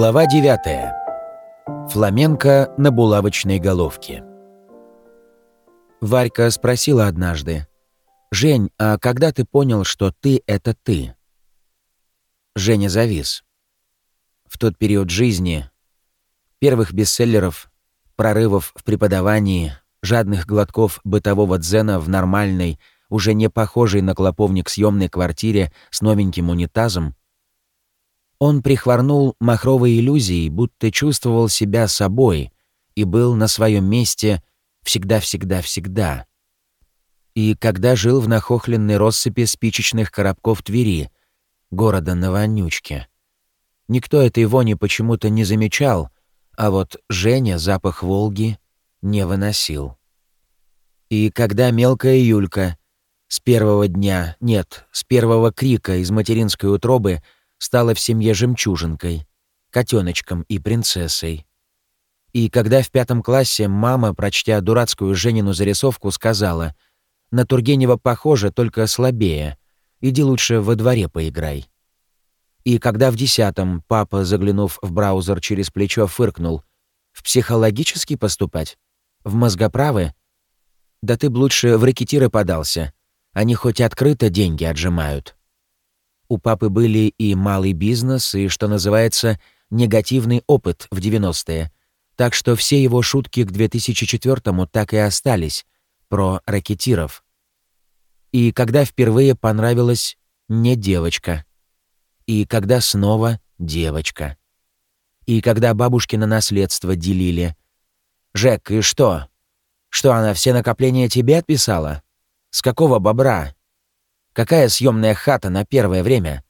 Глава 9. Фламенко на булавочной головке. Варька спросила однажды. «Жень, а когда ты понял, что ты — это ты?» Женя завис. В тот период жизни, первых бестселлеров, прорывов в преподавании, жадных глотков бытового дзена в нормальной, уже не похожей на клоповник съемной квартире с новеньким унитазом, он прихворнул махровой иллюзией, будто чувствовал себя собой и был на своем месте всегда-всегда-всегда. И когда жил в нахохленной россыпи спичечных коробков Твери, города на вонючке. Никто этой вони почему-то не замечал, а вот Женя запах Волги не выносил. И когда мелкая Юлька с первого дня, нет, с первого крика из материнской утробы — стала в семье жемчужинкой, котеночком и принцессой. И когда в пятом классе мама, прочтя дурацкую Женину зарисовку, сказала «На Тургенева похоже, только слабее. Иди лучше во дворе поиграй». И когда в десятом папа, заглянув в браузер через плечо, фыркнул «В психологический поступать? В мозгоправы? Да ты б лучше в рэкетиры подался. Они хоть открыто деньги отжимают». У папы были и малый бизнес, и, что называется, негативный опыт в 90-е. Так что все его шутки к 2004-му так и остались про ракетиров. И когда впервые понравилась не девочка. И когда снова девочка. И когда бабушки на наследство делили. «Жек, и что? Что, она все накопления тебе отписала? С какого бобра?» Какая съемная хата на первое время?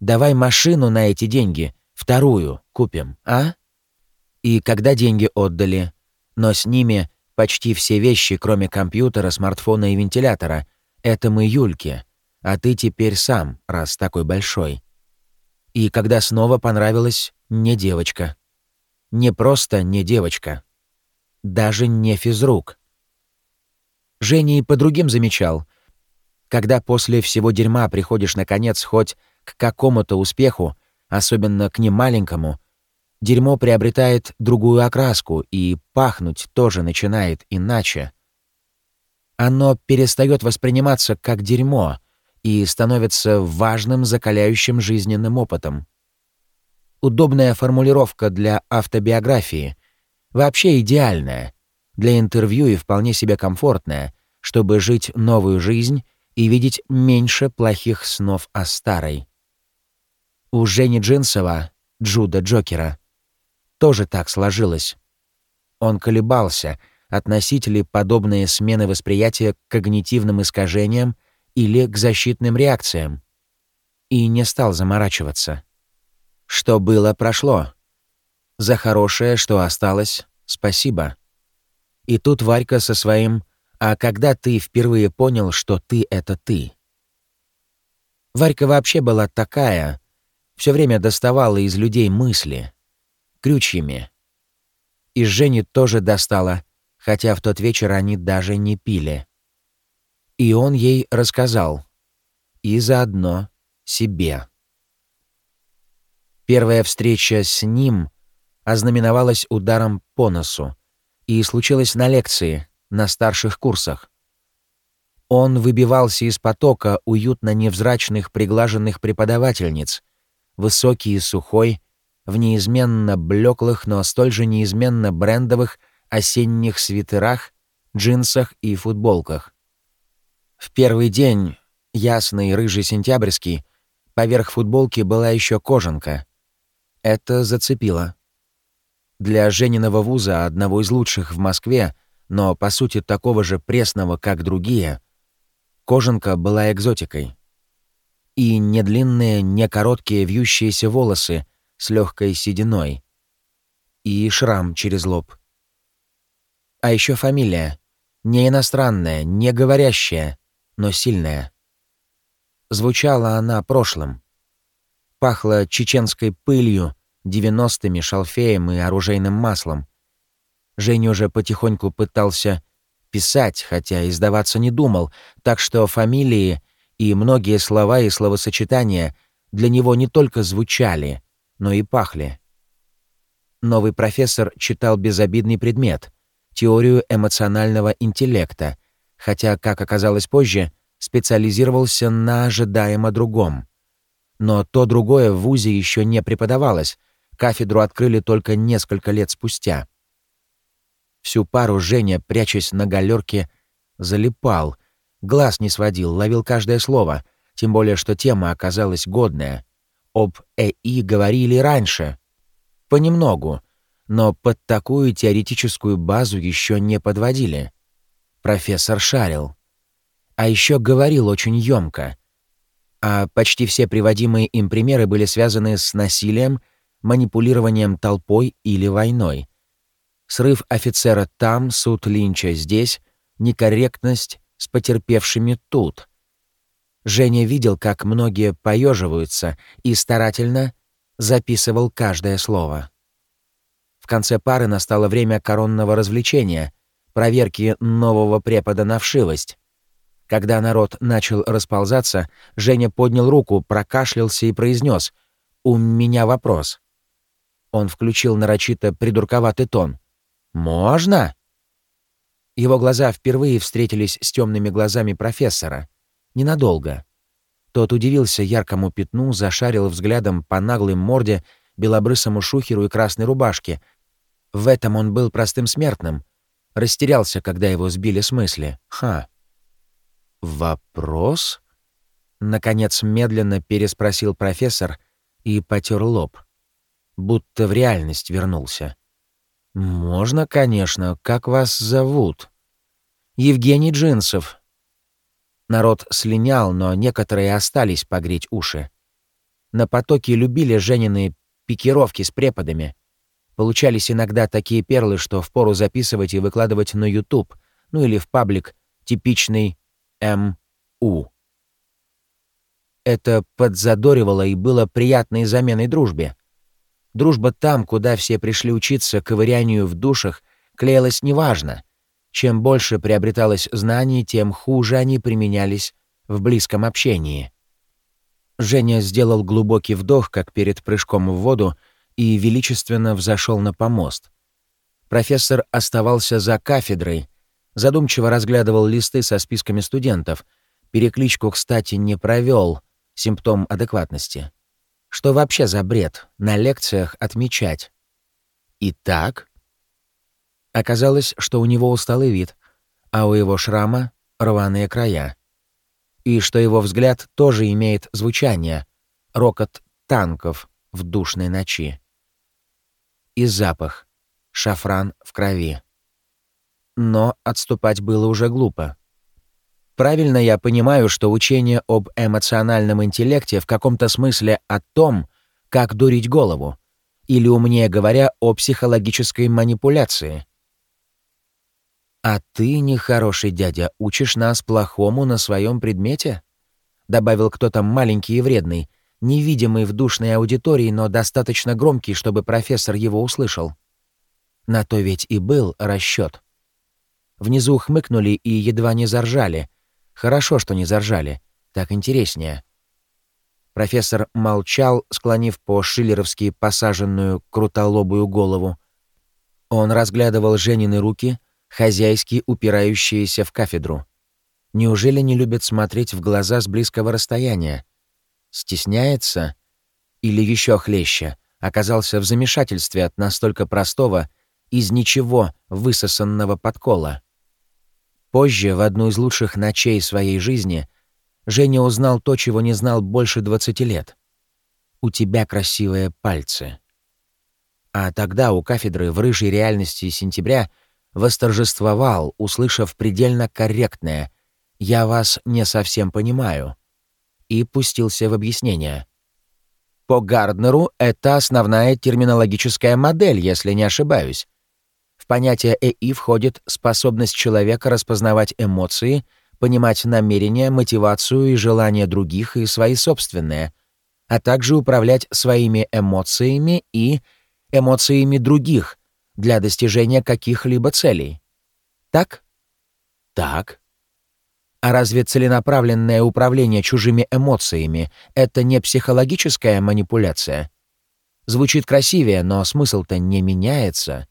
Давай машину на эти деньги, вторую купим, а? И когда деньги отдали, но с ними почти все вещи, кроме компьютера, смартфона и вентилятора, это мы Юльке, а ты теперь сам, раз такой большой. И когда снова понравилась не девочка. Не просто не девочка. Даже не физрук. Женя и по другим замечал, когда после всего дерьма приходишь, наконец, хоть к какому-то успеху, особенно к немаленькому, дерьмо приобретает другую окраску и пахнуть тоже начинает иначе. Оно перестает восприниматься как дерьмо и становится важным закаляющим жизненным опытом. Удобная формулировка для автобиографии, вообще идеальная, для интервью и вполне себе комфортная, чтобы жить новую жизнь и видеть меньше плохих снов о старой. У Жени Джинсова, Джуда Джокера, тоже так сложилось. Он колебался, относить ли подобные смены восприятия к когнитивным искажениям или к защитным реакциям, и не стал заморачиваться. Что было, прошло. За хорошее, что осталось, спасибо. И тут Варька со своим а когда ты впервые понял, что ты — это ты? Варька вообще была такая, все время доставала из людей мысли, крючьями. Из Жени тоже достала, хотя в тот вечер они даже не пили. И он ей рассказал. И заодно себе. Первая встреча с ним ознаменовалась ударом по носу и случилась на лекции — на старших курсах. Он выбивался из потока уютно невзрачных приглаженных преподавательниц, высокий и сухой, в неизменно блеклых, но столь же неизменно брендовых осенних свитерах, джинсах и футболках. В первый день, ясный рыжий сентябрьский, поверх футболки была еще кожанка. Это зацепило. Для Жениного вуза, одного из лучших в Москве, но по сути такого же пресного, как другие, кожанка была экзотикой. И не длинные, не короткие вьющиеся волосы с легкой сединой. И шрам через лоб. А еще фамилия. Не иностранная, не говорящая, но сильная. Звучала она прошлым. Пахло чеченской пылью, девяностыми, шалфеем и оружейным маслом — Женя уже потихоньку пытался писать, хотя издаваться не думал, так что фамилии и многие слова и словосочетания для него не только звучали, но и пахли. Новый профессор читал безобидный предмет — теорию эмоционального интеллекта, хотя, как оказалось позже, специализировался на ожидаемо другом. Но то другое в ВУЗе еще не преподавалось, кафедру открыли только несколько лет спустя. Всю пару Женя, прячась на галерке, залипал, глаз не сводил, ловил каждое слово, тем более что тема оказалась годная. Об ЭИ говорили раньше. Понемногу, но под такую теоретическую базу еще не подводили. Профессор шарил. А еще говорил очень ёмко. А почти все приводимые им примеры были связаны с насилием, манипулированием толпой или войной. Срыв офицера там, суд Линча здесь, некорректность с потерпевшими тут. Женя видел, как многие поеживаются и старательно записывал каждое слово. В конце пары настало время коронного развлечения, проверки нового препода на вшивость. Когда народ начал расползаться, Женя поднял руку, прокашлялся и произнес «У меня вопрос». Он включил нарочито придурковатый тон. «Можно?» Его глаза впервые встретились с темными глазами профессора. Ненадолго. Тот удивился яркому пятну, зашарил взглядом по наглой морде, белобрысому шухеру и красной рубашке. В этом он был простым смертным. Растерялся, когда его сбили с мысли. Ха. «Вопрос?» Наконец медленно переспросил профессор и потер лоб. Будто в реальность вернулся. «Можно, конечно. Как вас зовут?» «Евгений Джинсов». Народ слинял, но некоторые остались погреть уши. На потоке любили Женины пикировки с преподами. Получались иногда такие перлы, что впору записывать и выкладывать на YouTube, ну или в паблик типичный М.У. Это подзадоривало и было приятной заменой дружбе. Дружба там, куда все пришли учиться ковырянию в душах, клеилась неважно. Чем больше приобреталось знаний, тем хуже они применялись в близком общении. Женя сделал глубокий вдох, как перед прыжком в воду, и величественно взошел на помост. Профессор оставался за кафедрой, задумчиво разглядывал листы со списками студентов. Перекличку, кстати, не провел, симптом адекватности. Что вообще за бред на лекциях отмечать? Итак, оказалось, что у него усталый вид, а у его шрама — рваные края. И что его взгляд тоже имеет звучание — рокот танков в душной ночи. И запах — шафран в крови. Но отступать было уже глупо. Правильно я понимаю, что учение об эмоциональном интеллекте в каком-то смысле о том, как дурить голову, или, умнее говоря, о психологической манипуляции. «А ты, нехороший дядя, учишь нас плохому на своем предмете?» — добавил кто-то маленький и вредный, невидимый в душной аудитории, но достаточно громкий, чтобы профессор его услышал. На то ведь и был расчет. Внизу хмыкнули и едва не заржали, Хорошо, что не заржали. Так интереснее. Профессор молчал, склонив по-шиллеровски посаженную крутолобую голову. Он разглядывал Женины руки, хозяйски упирающиеся в кафедру. Неужели не любит смотреть в глаза с близкого расстояния? Стесняется? Или еще хлеще, оказался в замешательстве от настолько простого, из ничего высосанного подкола? Позже, в одну из лучших ночей своей жизни, Женя узнал то, чего не знал больше 20 лет. «У тебя красивые пальцы». А тогда у кафедры в рыжей реальности сентября восторжествовал, услышав предельно корректное «Я вас не совсем понимаю», и пустился в объяснение. По Гарднеру это основная терминологическая модель, если не ошибаюсь. В понятие ЭИ входит способность человека распознавать эмоции, понимать намерения, мотивацию и желания других и свои собственные, а также управлять своими эмоциями и эмоциями других для достижения каких-либо целей. Так? Так. А разве целенаправленное управление чужими эмоциями — это не психологическая манипуляция? Звучит красивее, но смысл-то не меняется.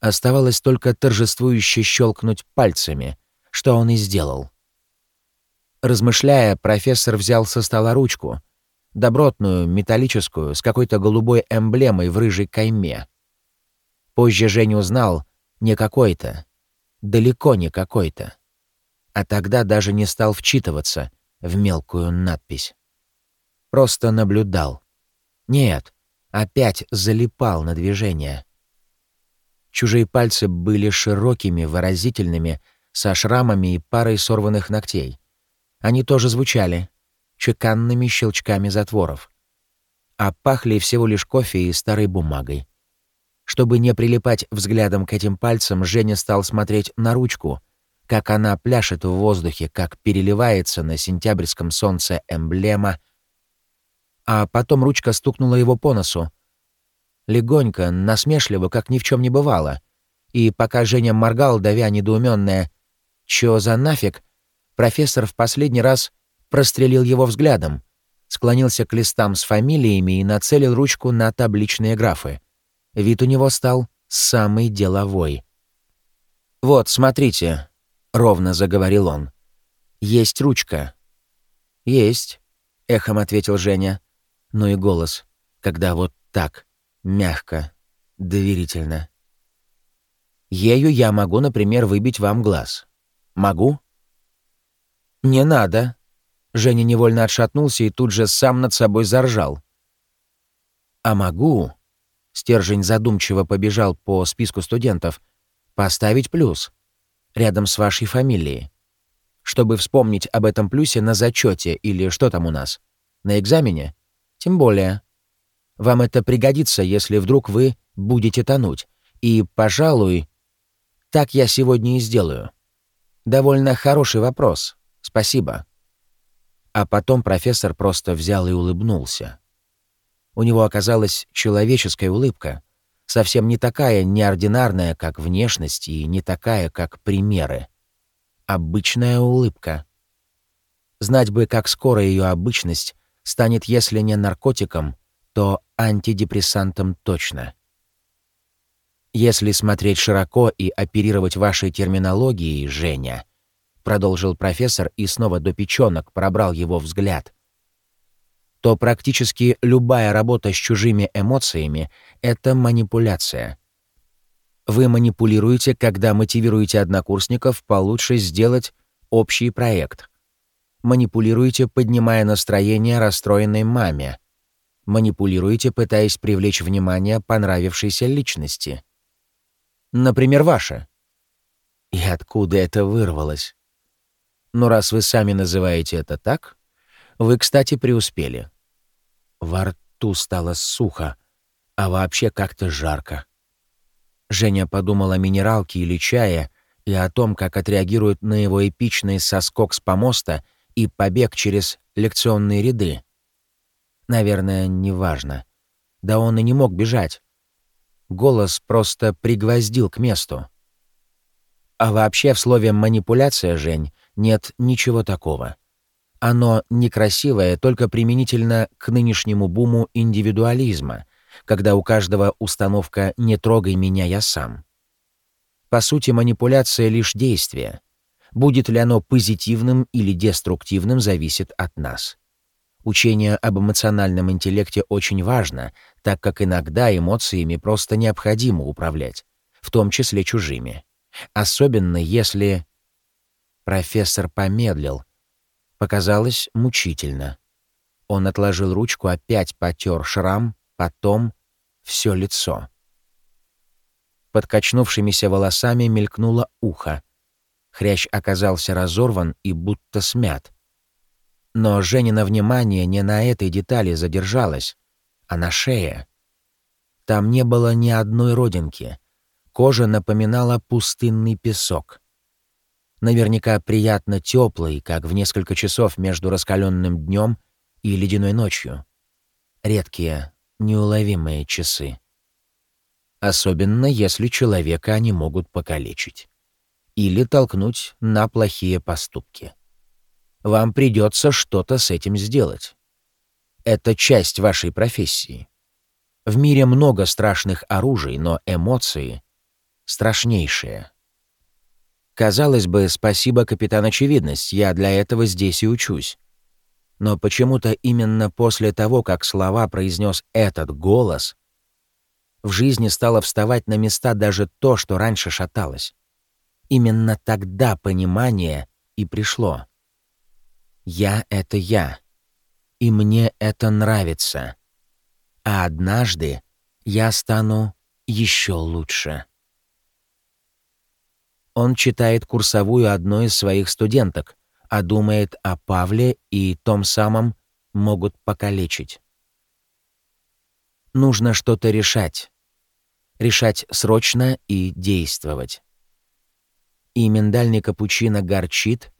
Оставалось только торжествующе щелкнуть пальцами, что он и сделал. Размышляя, профессор взял со стола ручку, добротную, металлическую, с какой-то голубой эмблемой в рыжей кайме. Позже Женя узнал, не какой-то, далеко не какой-то. А тогда даже не стал вчитываться в мелкую надпись. Просто наблюдал. Нет, опять залипал на движение. Чужие пальцы были широкими, выразительными, со шрамами и парой сорванных ногтей. Они тоже звучали, чеканными щелчками затворов. А пахли всего лишь кофе и старой бумагой. Чтобы не прилипать взглядом к этим пальцам, Женя стал смотреть на ручку, как она пляшет в воздухе, как переливается на сентябрьском солнце эмблема. А потом ручка стукнула его по носу. Легонько, насмешливо, как ни в чем не бывало. И пока Женя моргал, давя недоуменное «Чё за нафиг?», профессор в последний раз прострелил его взглядом, склонился к листам с фамилиями и нацелил ручку на табличные графы. Вид у него стал самый деловой. «Вот, смотрите», — ровно заговорил он. «Есть ручка». «Есть», — эхом ответил Женя. Ну и голос, когда вот так, мягко, доверительно. «Ею я могу, например, выбить вам глаз. Могу?» «Не надо», Женя невольно отшатнулся и тут же сам над собой заржал. «А могу...» — стержень задумчиво побежал по списку студентов. «Поставить плюс. Рядом с вашей фамилией. Чтобы вспомнить об этом плюсе на зачете или что там у нас. На экзамене? Тем более. Вам это пригодится, если вдруг вы будете тонуть. И, пожалуй, так я сегодня и сделаю. Довольно хороший вопрос. Спасибо». А потом профессор просто взял и улыбнулся. У него оказалась человеческая улыбка, совсем не такая неординарная, как внешность, и не такая, как примеры. Обычная улыбка. Знать бы, как скоро ее обычность станет, если не наркотиком, то антидепрессантом точно. Если смотреть широко и оперировать вашей терминологией, Женя — продолжил профессор и снова до печенок пробрал его взгляд, то практически любая работа с чужими эмоциями — это манипуляция. Вы манипулируете, когда мотивируете однокурсников получше сделать общий проект. Манипулируете, поднимая настроение расстроенной маме. Манипулируете, пытаясь привлечь внимание понравившейся личности. Например, ваше. И откуда это вырвалось? Но раз вы сами называете это так, вы, кстати, преуспели. Во рту стало сухо, а вообще как-то жарко. Женя подумал о минералке или чае и о том, как отреагирует на его эпичный соскок с помоста и побег через лекционные ряды. Наверное, неважно. Да он и не мог бежать. Голос просто пригвоздил к месту. А вообще в слове «манипуляция», Жень, нет ничего такого. Оно некрасивое только применительно к нынешнему буму индивидуализма, когда у каждого установка «не трогай меня, я сам». По сути, манипуляция — лишь действие. Будет ли оно позитивным или деструктивным, зависит от нас. Учение об эмоциональном интеллекте очень важно, так как иногда эмоциями просто необходимо управлять, в том числе чужими. Особенно если Профессор помедлил. Показалось мучительно. Он отложил ручку, опять потер шрам, потом все лицо. Под качнувшимися волосами мелькнуло ухо. Хрящ оказался разорван и будто смят. Но Женина внимание не на этой детали задержалось, а на шее. Там не было ни одной родинки. Кожа напоминала пустынный песок наверняка приятно теплый, как в несколько часов между раскаленным днем и ледяной ночью. Редкие, неуловимые часы. Особенно если человека они могут покалечить. Или толкнуть на плохие поступки. Вам придется что-то с этим сделать. Это часть вашей профессии. В мире много страшных оружий, но эмоции страшнейшие. Казалось бы, спасибо, капитан Очевидность, я для этого здесь и учусь. Но почему-то именно после того, как слова произнес этот голос, в жизни стало вставать на места даже то, что раньше шаталось. Именно тогда понимание и пришло. «Я — это я, и мне это нравится. А однажды я стану еще лучше». Он читает курсовую одной из своих студенток, а думает о Павле и том самом могут покалечить. Нужно что-то решать. Решать срочно и действовать. И миндальный капучино горчит,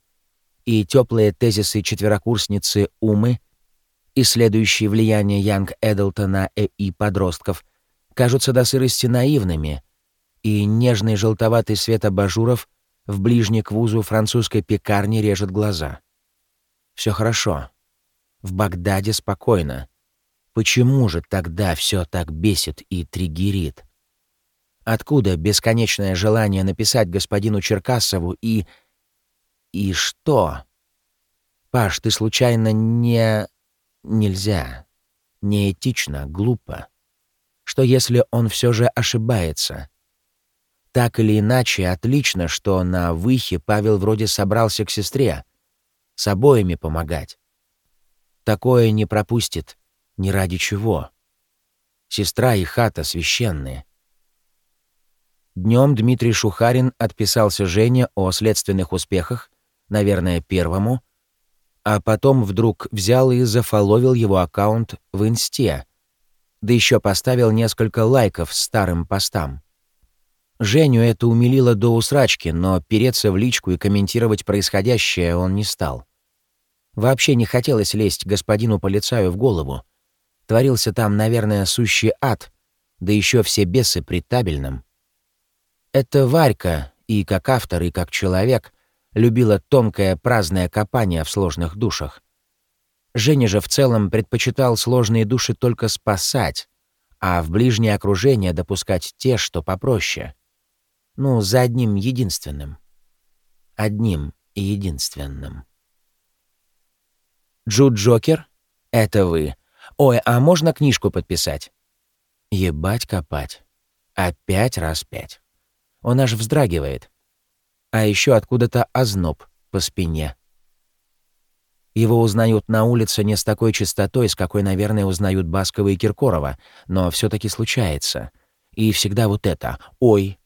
и теплые тезисы четверокурсницы Умы, исследующие влияние Янг Эдлта на ЭИ подростков, кажутся до сырости наивными, и нежный желтоватый свет абажуров в ближней к вузу французской пекарни режет глаза. Все хорошо. В Багдаде спокойно. Почему же тогда все так бесит и триггерит? Откуда бесконечное желание написать господину Черкасову и... И что? Паш, ты случайно не... Нельзя. Неэтично, глупо. Что если он все же ошибается? Так или иначе, отлично, что на выхе Павел вроде собрался к сестре. С обоими помогать. Такое не пропустит. Ни ради чего. Сестра и хата священные. Днем Дмитрий Шухарин отписался Жене о следственных успехах, наверное, первому, а потом вдруг взял и зафоловил его аккаунт в Инсте, да еще поставил несколько лайков старым постам. Женю это умилило до усрачки, но переться в личку и комментировать происходящее он не стал. Вообще не хотелось лезть господину полицаю в голову. Творился там, наверное, сущий ад, да еще все бесы при табельном. Это Варька, и как автор, и как человек, любила тонкое праздное копание в сложных душах. Женя же в целом предпочитал сложные души только спасать, а в ближнее окружение допускать те, что попроще — ну, за одним единственным. Одним и единственным. Джуд Джокер? Это вы. Ой, а можно книжку подписать? Ебать копать. Опять раз пять. Он аж вздрагивает. А еще откуда-то озноб по спине. Его узнают на улице не с такой частотой, с какой, наверное, узнают Баскова и Киркорова, но все таки случается. И всегда вот это «Ой,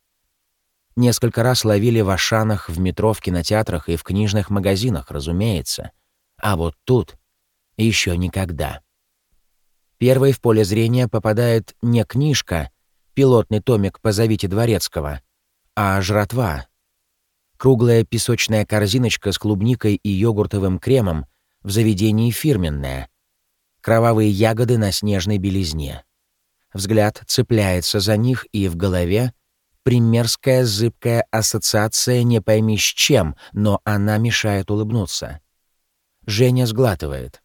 Несколько раз ловили в Ашанах, в метро, в кинотеатрах и в книжных магазинах, разумеется. А вот тут еще никогда. Первой в поле зрения попадает не книжка, пилотный томик «Позовите Дворецкого», а жратва. Круглая песочная корзиночка с клубникой и йогуртовым кремом в заведении фирменная. Кровавые ягоды на снежной белизне. Взгляд цепляется за них, и в голове — примерская зыбкая ассоциация не пойми с чем, но она мешает улыбнуться. Женя сглатывает.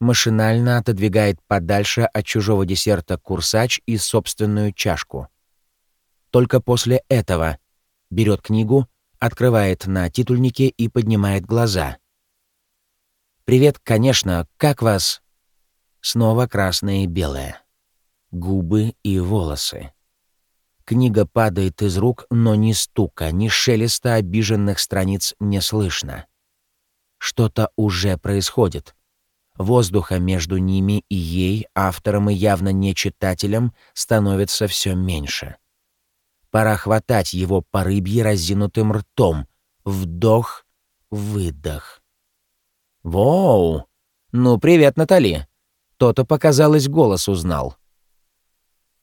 Машинально отодвигает подальше от чужого десерта курсач и собственную чашку. Только после этого берет книгу, открывает на титульнике и поднимает глаза. «Привет, конечно, как вас?» Снова красное и белое. Губы и волосы. Книга падает из рук, но ни стука, ни шелеста обиженных страниц не слышно. Что-то уже происходит. Воздуха между ними и ей, автором и явно не читателем, становится все меньше. Пора хватать его по рыбье разинутым ртом. Вдох, выдох. «Воу! Ну, привет, Натали!» То-то, показалось, голос узнал.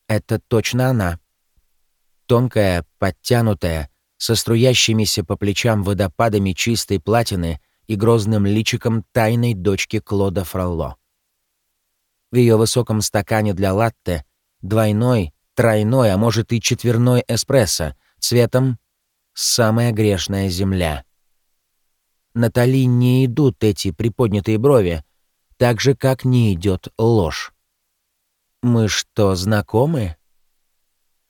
«Это точно она», Тонкая, подтянутая, со струящимися по плечам водопадами чистой платины и грозным личиком тайной дочки Клода Фролло. В ее высоком стакане для латте двойной, тройной, а может и четверной эспрессо, цветом «самая грешная земля». Натали не идут эти приподнятые брови, так же, как не идет ложь. Мы что, знакомы?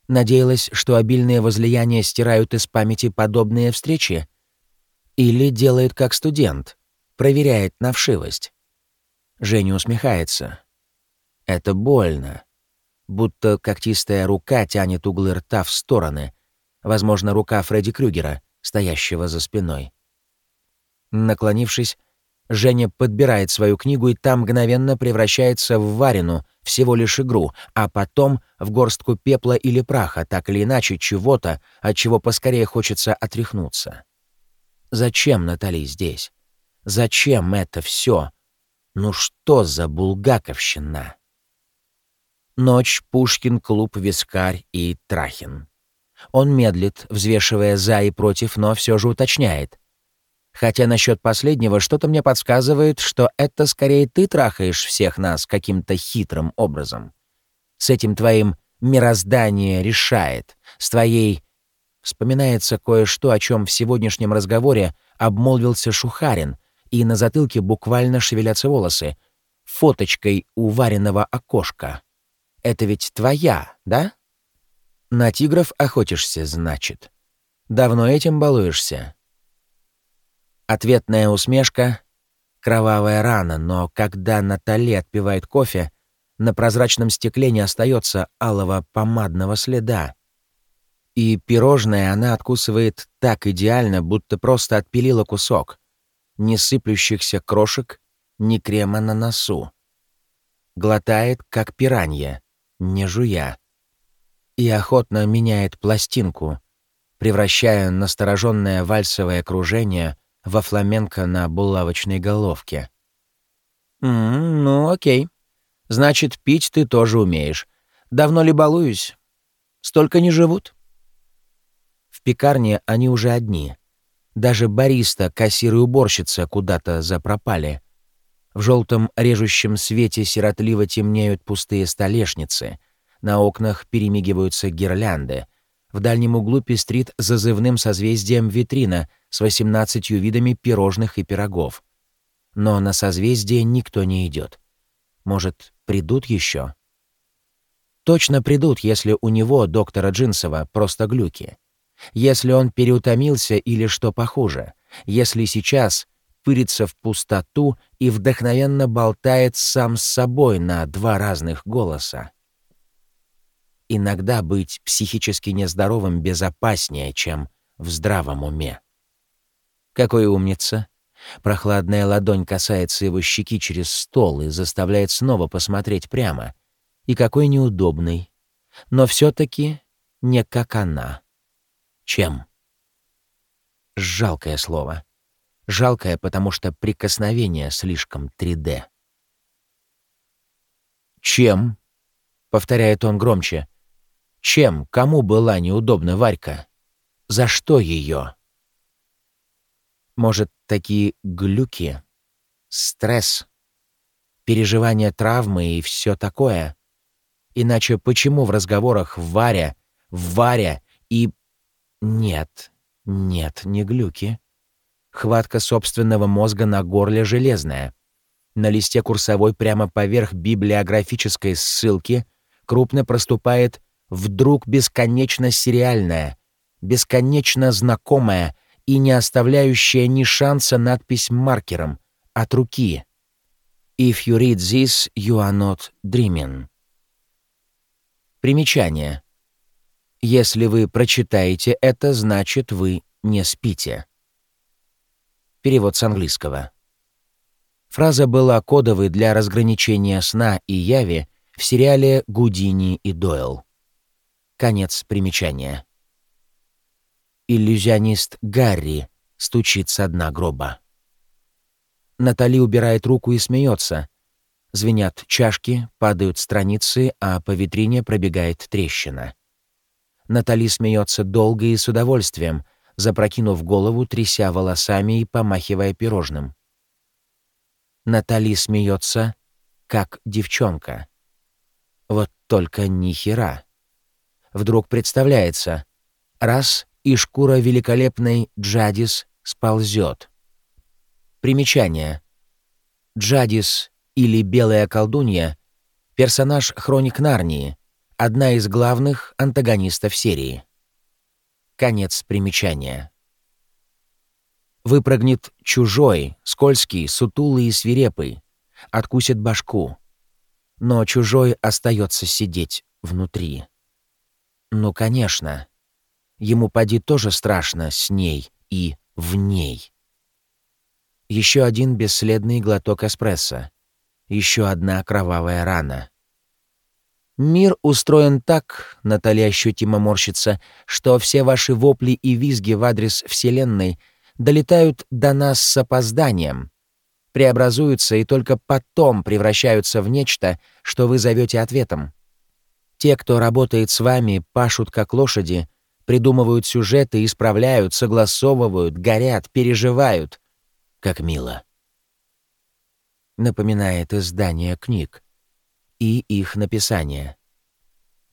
Надеялась, что обильные возлияния стирают из памяти подобные встречи? Или делает как студент, проверяет на вшивость? Женя усмехается. Это больно. Будто когтистая рука тянет углы рта в стороны. Возможно, рука Фредди Крюгера, стоящего за спиной. Наклонившись, Женя подбирает свою книгу и там мгновенно превращается в варину, всего лишь игру, а потом в горстку пепла или праха, так или иначе чего-то, от чего поскорее хочется отряхнуться. Зачем Натали здесь? Зачем это все? Ну что за булгаковщина? Ночь, Пушкин, клуб, Вискарь и Трахин. Он медлит, взвешивая за и против, но все же уточняет. Хотя насчет последнего что-то мне подсказывает, что это скорее ты трахаешь всех нас каким-то хитрым образом. С этим твоим мироздание решает, с твоей... Вспоминается кое-что, о чем в сегодняшнем разговоре обмолвился Шухарин, и на затылке буквально шевелятся волосы. Фоточкой у вареного окошка. Это ведь твоя, да? На тигров охотишься, значит. Давно этим балуешься? Ответная усмешка — кровавая рана, но когда Натали отпивает кофе, на прозрачном стекле не остается алого помадного следа. И пирожное она откусывает так идеально, будто просто отпилила кусок. Ни сыплющихся крошек, ни крема на носу. Глотает, как пиранья, не жуя. И охотно меняет пластинку, превращая настороженное вальсовое кружение во фламенко на булавочной головке. «М ну окей. Значит, пить ты тоже умеешь. Давно ли балуюсь? Столько не живут?» В пекарне они уже одни. Даже бариста, кассир и уборщица куда-то запропали. В желтом режущем свете сиротливо темнеют пустые столешницы. На окнах перемигиваются гирлянды. В дальнем углу пестрит зазывным созвездием витрина с 18 видами пирожных и пирогов. Но на созвездие никто не идет. Может, придут еще? Точно придут, если у него, доктора Джинсова, просто глюки. Если он переутомился или что похуже. Если сейчас пырится в пустоту и вдохновенно болтает сам с собой на два разных голоса. Иногда быть психически нездоровым безопаснее, чем в здравом уме. Какой умница. Прохладная ладонь касается его щеки через стол и заставляет снова посмотреть прямо. И какой неудобный. Но все таки не как она. Чем? Жалкое слово. Жалкое, потому что прикосновение слишком 3D. «Чем?» — повторяет он громче. Чем, кому была неудобна Варька? За что ее? Может, такие глюки, стресс, переживание травмы и все такое? Иначе почему в разговорах Варя, Варя и... Нет, нет, не глюки. Хватка собственного мозга на горле железная. На листе курсовой прямо поверх библиографической ссылки крупно проступает вдруг бесконечно сериальная, бесконечно знакомая и не оставляющая ни шанса надпись маркером от руки. «If you read this, you are not dreaming». Примечание. Если вы прочитаете это, значит, вы не спите. Перевод с английского. Фраза была кодовой для разграничения сна и яви в сериале «Гудини и Дойл». Конец примечания. Иллюзионист Гарри стучит со дна гроба. Натали убирает руку и смеется. Звенят чашки, падают страницы, а по витрине пробегает трещина. Натали смеется долго и с удовольствием, запрокинув голову, тряся волосами и помахивая пирожным. Натали смеется, как девчонка. Вот только ни хера вдруг представляется. Раз — и шкура великолепной Джадис сползет. Примечание. Джадис или белая колдунья — Персонаж Хроник Нарнии, одна из главных антагонистов серии. Конец примечания. Выпрыгнет чужой, скользкий, сутулый и свирепый, откусит башку. Но чужой остается сидеть внутри. Ну, конечно. Ему поди тоже страшно с ней и в ней. Еще один бесследный глоток эспрессо. Еще одна кровавая рана. Мир устроен так, Наталья ощутимо морщится, что все ваши вопли и визги в адрес Вселенной долетают до нас с опозданием, преобразуются и только потом превращаются в нечто, что вы зовете ответом. Те, кто работает с вами, пашут как лошади, придумывают сюжеты, исправляют, согласовывают, горят, переживают. Как мило. Напоминает издание книг и их написание.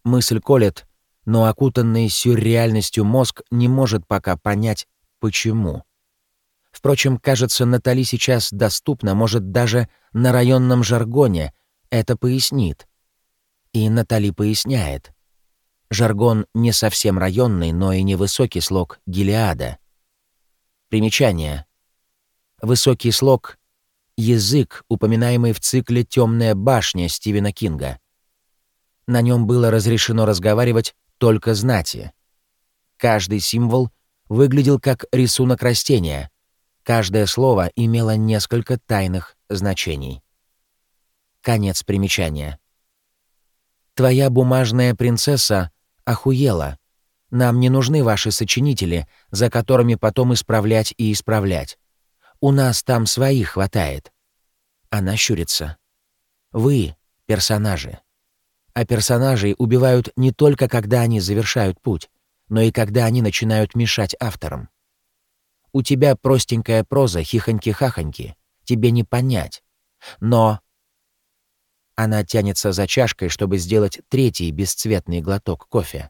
Мысль колет, но окутанный сюрреальностью мозг не может пока понять, почему. Впрочем, кажется, Натали сейчас доступна, может, даже на районном жаргоне. Это пояснит. И Натали поясняет. Жаргон не совсем районный, но и невысокий слог Гелиада. Примечание. Высокий слог язык, упоминаемый в цикле «Темная башня» Стивена Кинга. На нем было разрешено разговаривать только знати. Каждый символ выглядел как рисунок растения. Каждое слово имело несколько тайных значений. Конец примечания. «Твоя бумажная принцесса охуела. Нам не нужны ваши сочинители, за которыми потом исправлять и исправлять. У нас там своих хватает. Она щурится. Вы — персонажи. А персонажей убивают не только когда они завершают путь, но и когда они начинают мешать авторам. У тебя простенькая проза, хихоньки-хахоньки, тебе не понять. Но... Она тянется за чашкой, чтобы сделать третий бесцветный глоток кофе.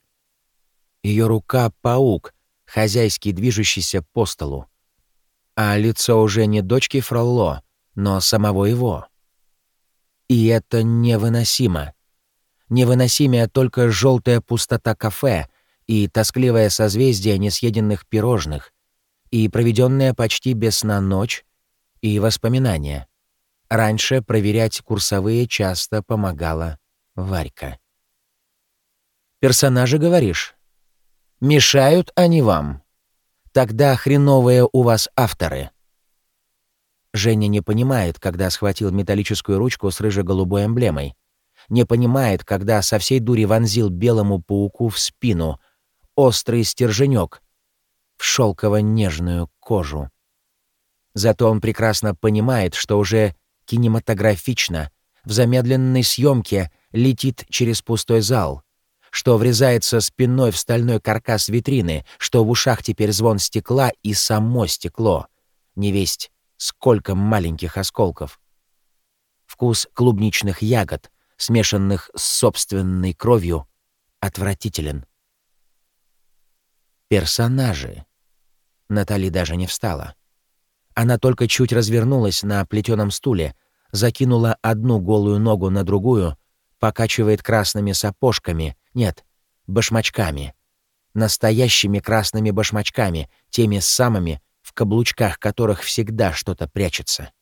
Ее рука — паук, хозяйский движущийся по столу а лицо уже не дочки Фролло, но самого его. И это невыносимо. Невыносимая только желтая пустота кафе и тоскливое созвездие несъеденных пирожных, и проведенная почти без сна ночь, и воспоминания. Раньше проверять курсовые часто помогала Варька. «Персонажи, говоришь? Мешают они вам?» Тогда хреновые у вас авторы. Женя не понимает, когда схватил металлическую ручку с рыже-голубой эмблемой. Не понимает, когда со всей дури вонзил белому пауку в спину острый стерженек в шелково-нежную кожу. Зато он прекрасно понимает, что уже кинематографично, в замедленной съемке летит через пустой зал, что врезается спиной в стальной каркас витрины, что в ушах теперь звон стекла и само стекло. Невесть, сколько маленьких осколков. Вкус клубничных ягод, смешанных с собственной кровью, отвратителен. Персонажи. Натали даже не встала. Она только чуть развернулась на плетеном стуле, закинула одну голую ногу на другую, покачивает красными сапожками, нет, башмачками. Настоящими красными башмачками, теми самыми, в каблучках которых всегда что-то прячется.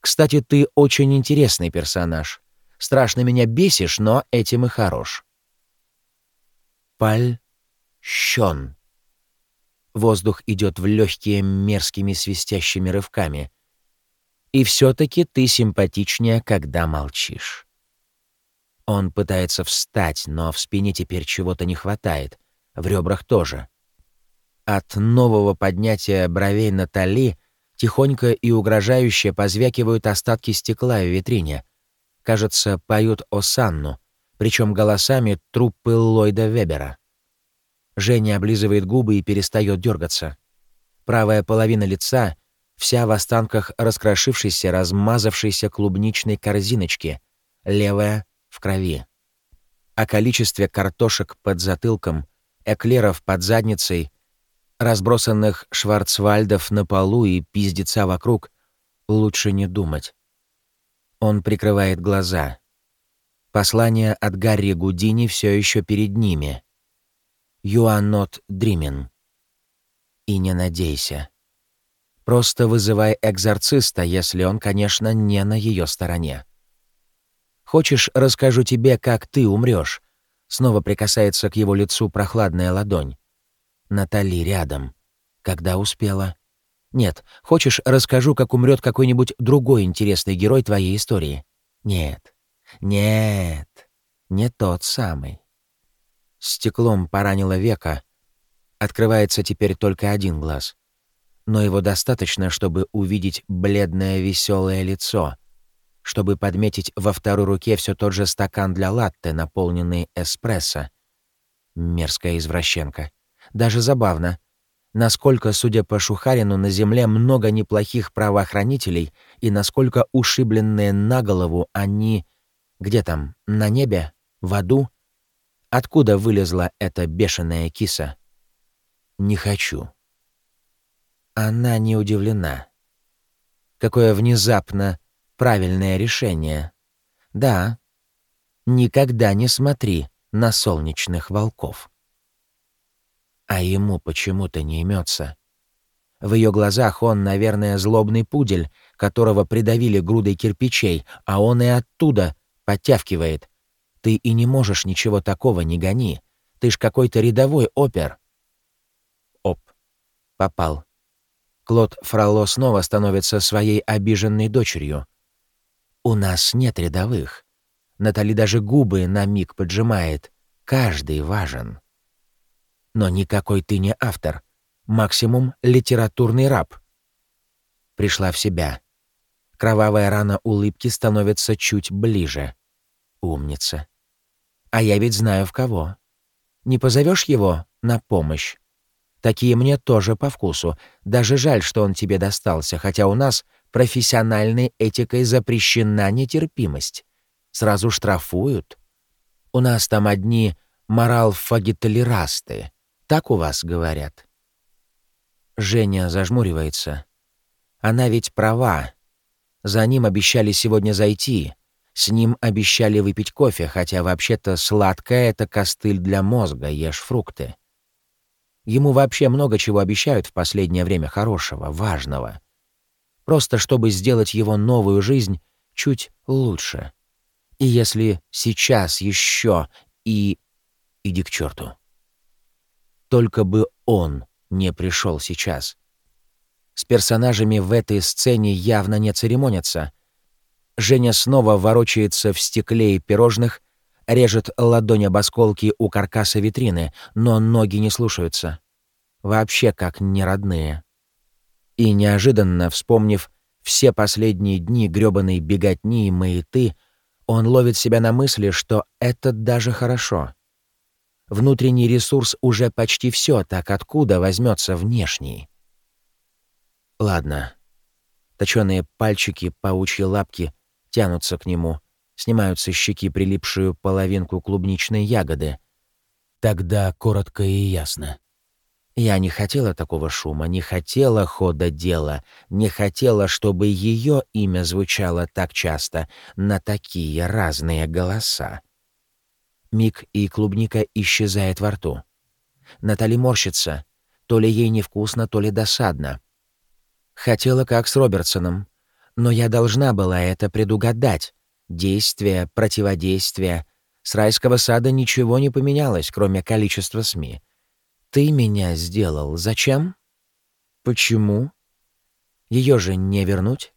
Кстати, ты очень интересный персонаж. Страшно меня бесишь, но этим и хорош. Пальщен. Воздух идет в легкие мерзкими свистящими рывками. И все-таки ты симпатичнее, когда молчишь. Он пытается встать, но в спине теперь чего-то не хватает, в ребрах тоже. От нового поднятия бровей Натали тихонько и угрожающе позвякивают остатки стекла в витрине. Кажется, поют Осанну, причем голосами труппы Ллойда Вебера. Женя облизывает губы и перестает дергаться. Правая половина лица вся в останках раскрошившейся, размазавшейся клубничной корзиночки, левая в крови. О количестве картошек под затылком, эклеров под задницей, разбросанных шварцвальдов на полу и пиздеца вокруг лучше не думать. Он прикрывает глаза. Послание от Гарри Гудини все еще перед ними. You are not dreaming. И не надейся. Просто вызывай экзорциста, если он, конечно, не на ее стороне. Хочешь, расскажу тебе, как ты умрешь? Снова прикасается к его лицу прохладная ладонь. Натали рядом. Когда успела? Нет. Хочешь, расскажу, как умрет какой-нибудь другой интересный герой твоей истории? Нет. Нет, не тот самый. Стеклом поранило века. Открывается теперь только один глаз. Но его достаточно, чтобы увидеть бледное веселое лицо, чтобы подметить во второй руке все тот же стакан для латте, наполненный эспрессо. Мерзкая извращенка. Даже забавно. Насколько, судя по Шухарину, на Земле много неплохих правоохранителей, и насколько ушибленные на голову они где там, на небе? В аду? Откуда вылезла эта бешеная киса? Не хочу. Она не удивлена. Какое внезапно правильное решение. Да, никогда не смотри на солнечных волков. А ему почему-то не имется. В ее глазах он, наверное, злобный пудель, которого придавили грудой кирпичей, а он и оттуда подтявкивает. Ты и не можешь ничего такого, не гони. Ты ж какой-то рядовой опер. Оп. Попал. Клод Фролло снова становится своей обиженной дочерью. У нас нет рядовых. Натали даже губы на миг поджимает. Каждый важен. Но никакой ты не автор. Максимум — литературный раб. Пришла в себя. Кровавая рана улыбки становится чуть ближе. Умница. А я ведь знаю в кого. Не позовешь его на помощь? Такие мне тоже по вкусу. Даже жаль, что он тебе достался, хотя у нас профессиональной этикой запрещена нетерпимость. Сразу штрафуют. У нас там одни морал-фагитолерасты. Так у вас говорят. Женя зажмуривается. Она ведь права. За ним обещали сегодня зайти. С ним обещали выпить кофе, хотя вообще-то сладкое — это костыль для мозга, ешь фрукты. Ему вообще много чего обещают в последнее время хорошего, важного. Просто чтобы сделать его новую жизнь чуть лучше. И если сейчас еще и... Иди к черту. Только бы он не пришел сейчас. С персонажами в этой сцене явно не церемонятся. Женя снова ворочается в стекле и пирожных, режет ладонь об осколки у каркаса витрины, но ноги не слушаются. Вообще как неродные. И неожиданно, вспомнив все последние дни грёбаной беготни и маяты, он ловит себя на мысли, что это даже хорошо. Внутренний ресурс уже почти все, так откуда возьмется внешний? Ладно. Точёные пальчики, паучьи лапки тянутся к нему, снимают со щеки прилипшую половинку клубничной ягоды. Тогда коротко и ясно. Я не хотела такого шума, не хотела хода дела, не хотела, чтобы ее имя звучало так часто на такие разные голоса. Миг и клубника исчезает во рту. Натали морщится. То ли ей невкусно, то ли досадно. Хотела как с Робертсоном. Но я должна была это предугадать. Действие, противодействие. С райского сада ничего не поменялось, кроме количества СМИ. Ты меня сделал. Зачем? Почему? Ее же не вернуть?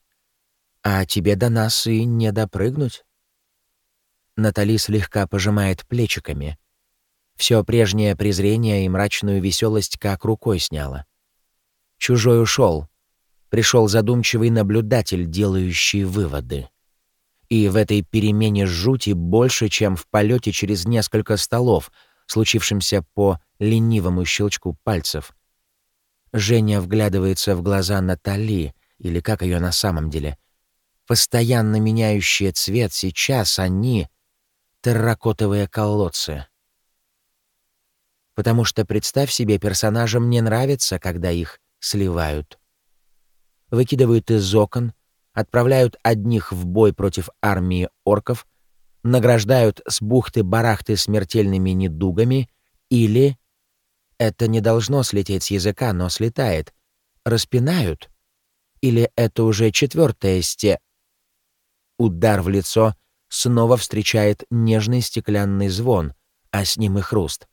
А тебе до нас и не допрыгнуть? Натали слегка пожимает плечиками. Все прежнее презрение и мрачную веселость как рукой сняла. Чужой ушел, пришел задумчивый наблюдатель, делающий выводы. И в этой перемене жути больше, чем в полете через несколько столов, случившемся по ленивому щелчку пальцев. Женя вглядывается в глаза Натали, или как ее на самом деле. Постоянно меняющие цвет, сейчас они — терракотовые колодцы. Потому что, представь себе, персонажам не нравится, когда их сливают выкидывают из окон, отправляют одних в бой против армии орков, награждают с бухты-барахты смертельными недугами, или это не должно слететь с языка, но слетает, распинают, или это уже четвертое сте... Удар в лицо снова встречает нежный стеклянный звон, а с ним и хруст.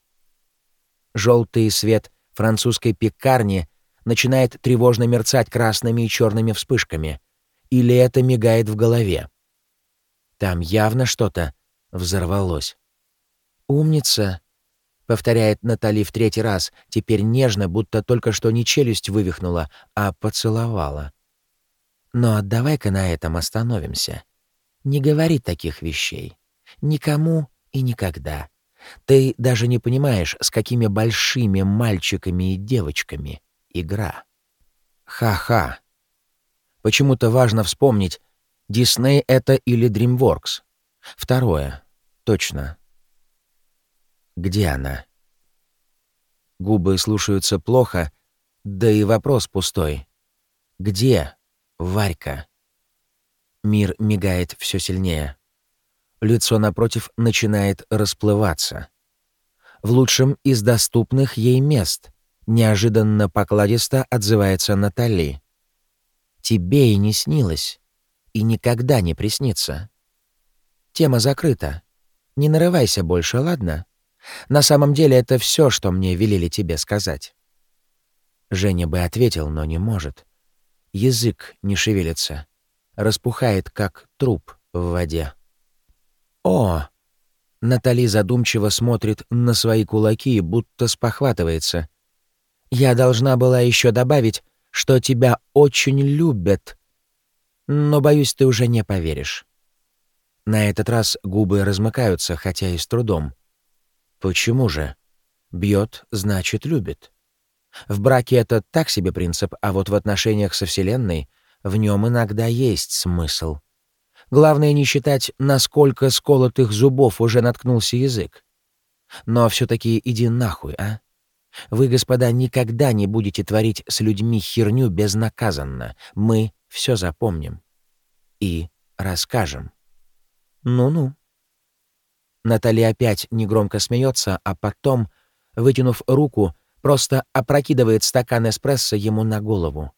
Желтый свет французской пекарни начинает тревожно мерцать красными и черными вспышками. Или это мигает в голове. Там явно что-то взорвалось. «Умница!» — повторяет Натали в третий раз, теперь нежно, будто только что не челюсть вывихнула, а поцеловала. «Но давай-ка на этом остановимся. Не говори таких вещей. Никому и никогда. Ты даже не понимаешь, с какими большими мальчиками и девочками игра. Ха-ха. Почему-то важно вспомнить, Дисней это или DreamWorks. Второе. Точно. Где она? Губы слушаются плохо, да и вопрос пустой. Где Варька? Мир мигает все сильнее. Лицо напротив начинает расплываться. В лучшем из доступных ей мест неожиданно покладисто отзывается Натали. «Тебе и не снилось, и никогда не приснится. Тема закрыта. Не нарывайся больше, ладно? На самом деле это все, что мне велели тебе сказать». Женя бы ответил, но не может. Язык не шевелится, распухает, как труп в воде. «О!» Натали задумчиво смотрит на свои кулаки, будто спохватывается. «Я должна была еще добавить, что тебя очень любят. Но, боюсь, ты уже не поверишь». На этот раз губы размыкаются, хотя и с трудом. «Почему же? Бьет, значит, любит». В браке это так себе принцип, а вот в отношениях со Вселенной в нем иногда есть смысл. Главное не считать, насколько сколотых зубов уже наткнулся язык. Но все таки иди нахуй, а? Вы, господа, никогда не будете творить с людьми херню безнаказанно. Мы все запомним. И расскажем. Ну-ну. Наталья опять негромко смеется, а потом, вытянув руку, просто опрокидывает стакан эспрессо ему на голову.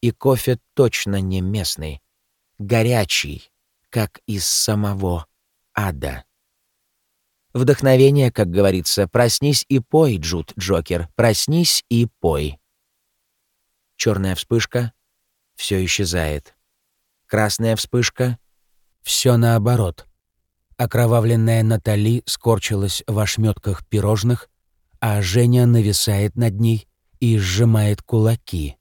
И кофе точно не местный горячий, как из самого ада. Вдохновение, как говорится, проснись и пой, Джуд Джокер, проснись и пой. Черная вспышка — все исчезает. Красная вспышка — все наоборот. Окровавленная Натали скорчилась в ошметках пирожных, а Женя нависает над ней и сжимает кулаки.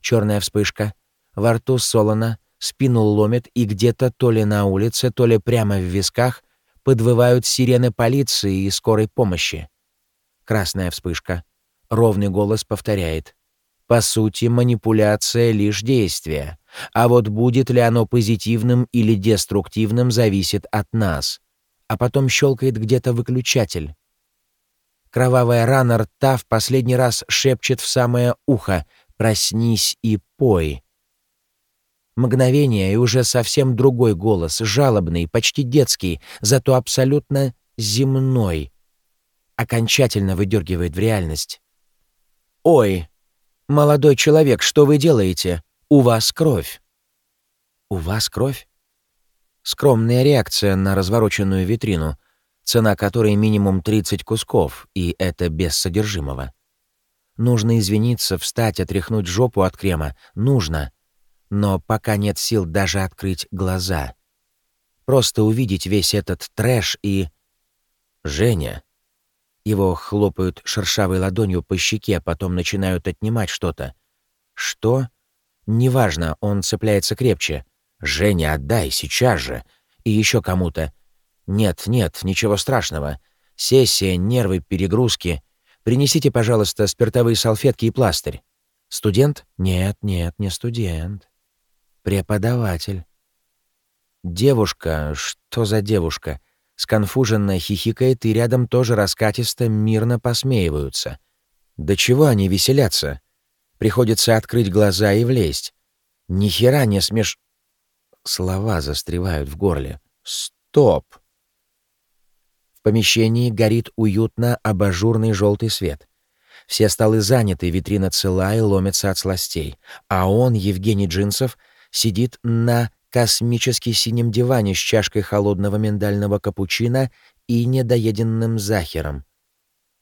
Черная вспышка, во рту солоно, спину ломит, и где-то то ли на улице, то ли прямо в висках подвывают сирены полиции и скорой помощи. Красная вспышка. Ровный голос повторяет. По сути, манипуляция — лишь действие. А вот будет ли оно позитивным или деструктивным, зависит от нас. А потом щелкает где-то выключатель. Кровавая рана рта в последний раз шепчет в самое ухо «Проснись и пой». Мгновение, и уже совсем другой голос, жалобный, почти детский, зато абсолютно земной. Окончательно выдергивает в реальность. «Ой, молодой человек, что вы делаете? У вас кровь». «У вас кровь?» Скромная реакция на развороченную витрину, цена которой минимум 30 кусков, и это без содержимого. Нужно извиниться, встать, отряхнуть жопу от крема. Нужно но пока нет сил даже открыть глаза. Просто увидеть весь этот трэш и... Женя. Его хлопают шершавой ладонью по щеке, а потом начинают отнимать что-то. Что? Неважно, он цепляется крепче. «Женя, отдай, сейчас же!» И еще кому-то. «Нет, нет, ничего страшного. Сессия, нервы, перегрузки. Принесите, пожалуйста, спиртовые салфетки и пластырь». «Студент?» «Нет, нет, не студент. Преподаватель. Девушка, что за девушка? Сконфуженно хихикает, и рядом тоже раскатисто мирно посмеиваются. До чего они веселятся? Приходится открыть глаза и влезть. Ни хера не смеш... Слова застревают в горле. Стоп! В помещении горит уютно абажурный желтый свет. Все столы заняты, витрина цела и ломится от сластей. А он, Евгений Джинсов, сидит на космически синем диване с чашкой холодного миндального капучино и недоеденным захером.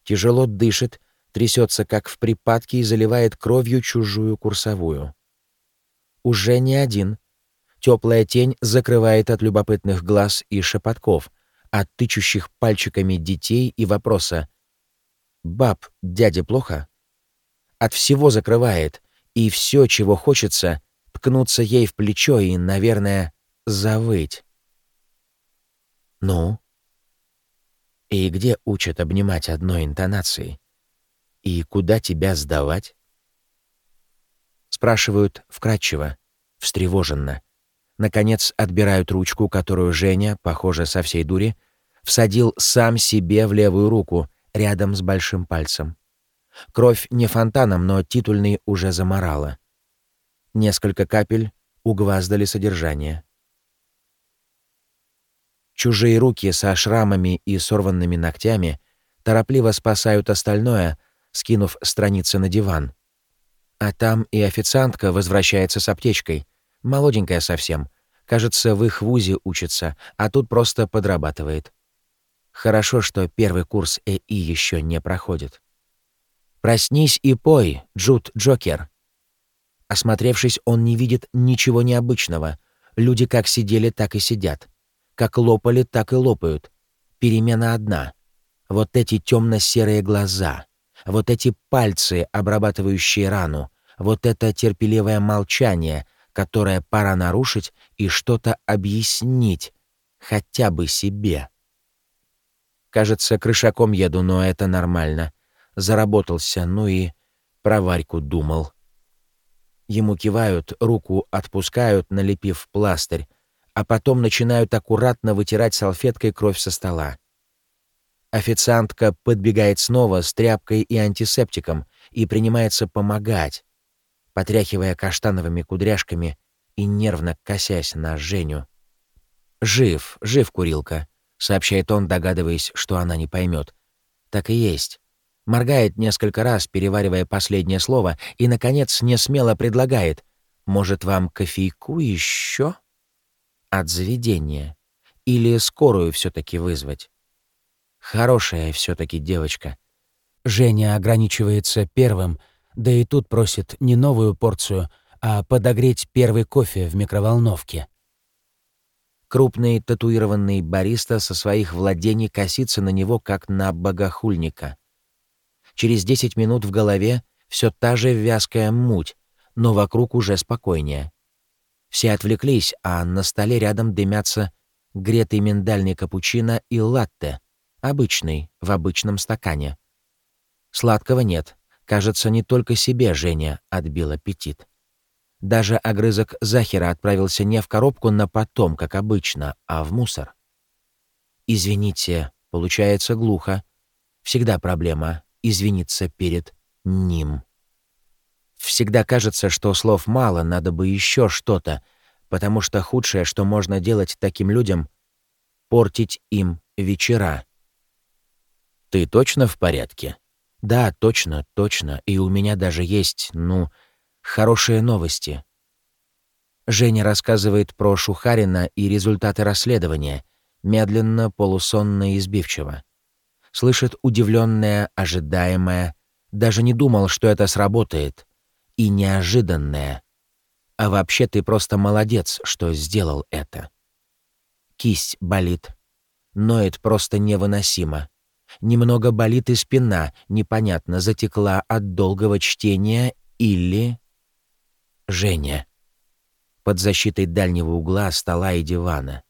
Тяжело дышит, трясется как в припадке и заливает кровью чужую курсовую. Уже не один. Теплая тень закрывает от любопытных глаз и шепотков, от тычущих пальчиками детей и вопроса «Баб, дяде плохо?» От всего закрывает, и все, чего хочется, ткнуться ей в плечо и, наверное, завыть. «Ну?» И где учат обнимать одной интонацией? И куда тебя сдавать? Спрашивают вкратчиво, встревоженно. Наконец отбирают ручку, которую Женя, похоже, со всей дури, всадил сам себе в левую руку, рядом с большим пальцем. Кровь не фонтаном, но титульный уже заморала. Несколько капель угваздали содержание. Чужие руки со шрамами и сорванными ногтями торопливо спасают остальное, скинув страницы на диван. А там и официантка возвращается с аптечкой, молоденькая совсем. Кажется, в их вузе учится, а тут просто подрабатывает. Хорошо, что первый курс ЭИ еще не проходит. «Проснись и пой, Джуд Джокер!» Осмотревшись, он не видит ничего необычного. Люди как сидели, так и сидят. Как лопали, так и лопают. Перемена одна. Вот эти темно-серые глаза. Вот эти пальцы, обрабатывающие рану. Вот это терпеливое молчание, которое пора нарушить и что-то объяснить. Хотя бы себе. Кажется, крышаком еду, но это нормально. Заработался, ну и про Варьку думал. Ему кивают, руку отпускают, налепив пластырь, а потом начинают аккуратно вытирать салфеткой кровь со стола. Официантка подбегает снова с тряпкой и антисептиком и принимается помогать, потряхивая каштановыми кудряшками и нервно косясь на Женю. «Жив, жив, курилка», — сообщает он, догадываясь, что она не поймет. «Так и есть моргает несколько раз, переваривая последнее слово, и, наконец, не смело предлагает «Может, вам кофейку еще?» От заведения. Или скорую все таки вызвать. Хорошая все таки девочка. Женя ограничивается первым, да и тут просит не новую порцию, а подогреть первый кофе в микроволновке. Крупный татуированный бариста со своих владений косится на него, как на богохульника. Через 10 минут в голове все та же вязкая муть, но вокруг уже спокойнее. Все отвлеклись, а на столе рядом дымятся гретый миндальный капучино и латте, обычный, в обычном стакане. Сладкого нет. Кажется, не только себе Женя отбил аппетит. Даже огрызок захера отправился не в коробку на потом, как обычно, а в мусор. «Извините, получается глухо. Всегда проблема извиниться перед ним. Всегда кажется, что слов мало, надо бы еще что-то, потому что худшее, что можно делать таким людям — портить им вечера. «Ты точно в порядке?» «Да, точно, точно, и у меня даже есть, ну, хорошие новости». Женя рассказывает про Шухарина и результаты расследования, медленно, полусонно и избивчиво слышит удивленное, ожидаемое, даже не думал, что это сработает, и неожиданное. А вообще ты просто молодец, что сделал это. Кисть болит. Ноет просто невыносимо. Немного болит и спина, непонятно, затекла от долгого чтения или... Женя. Под защитой дальнего угла стола и дивана.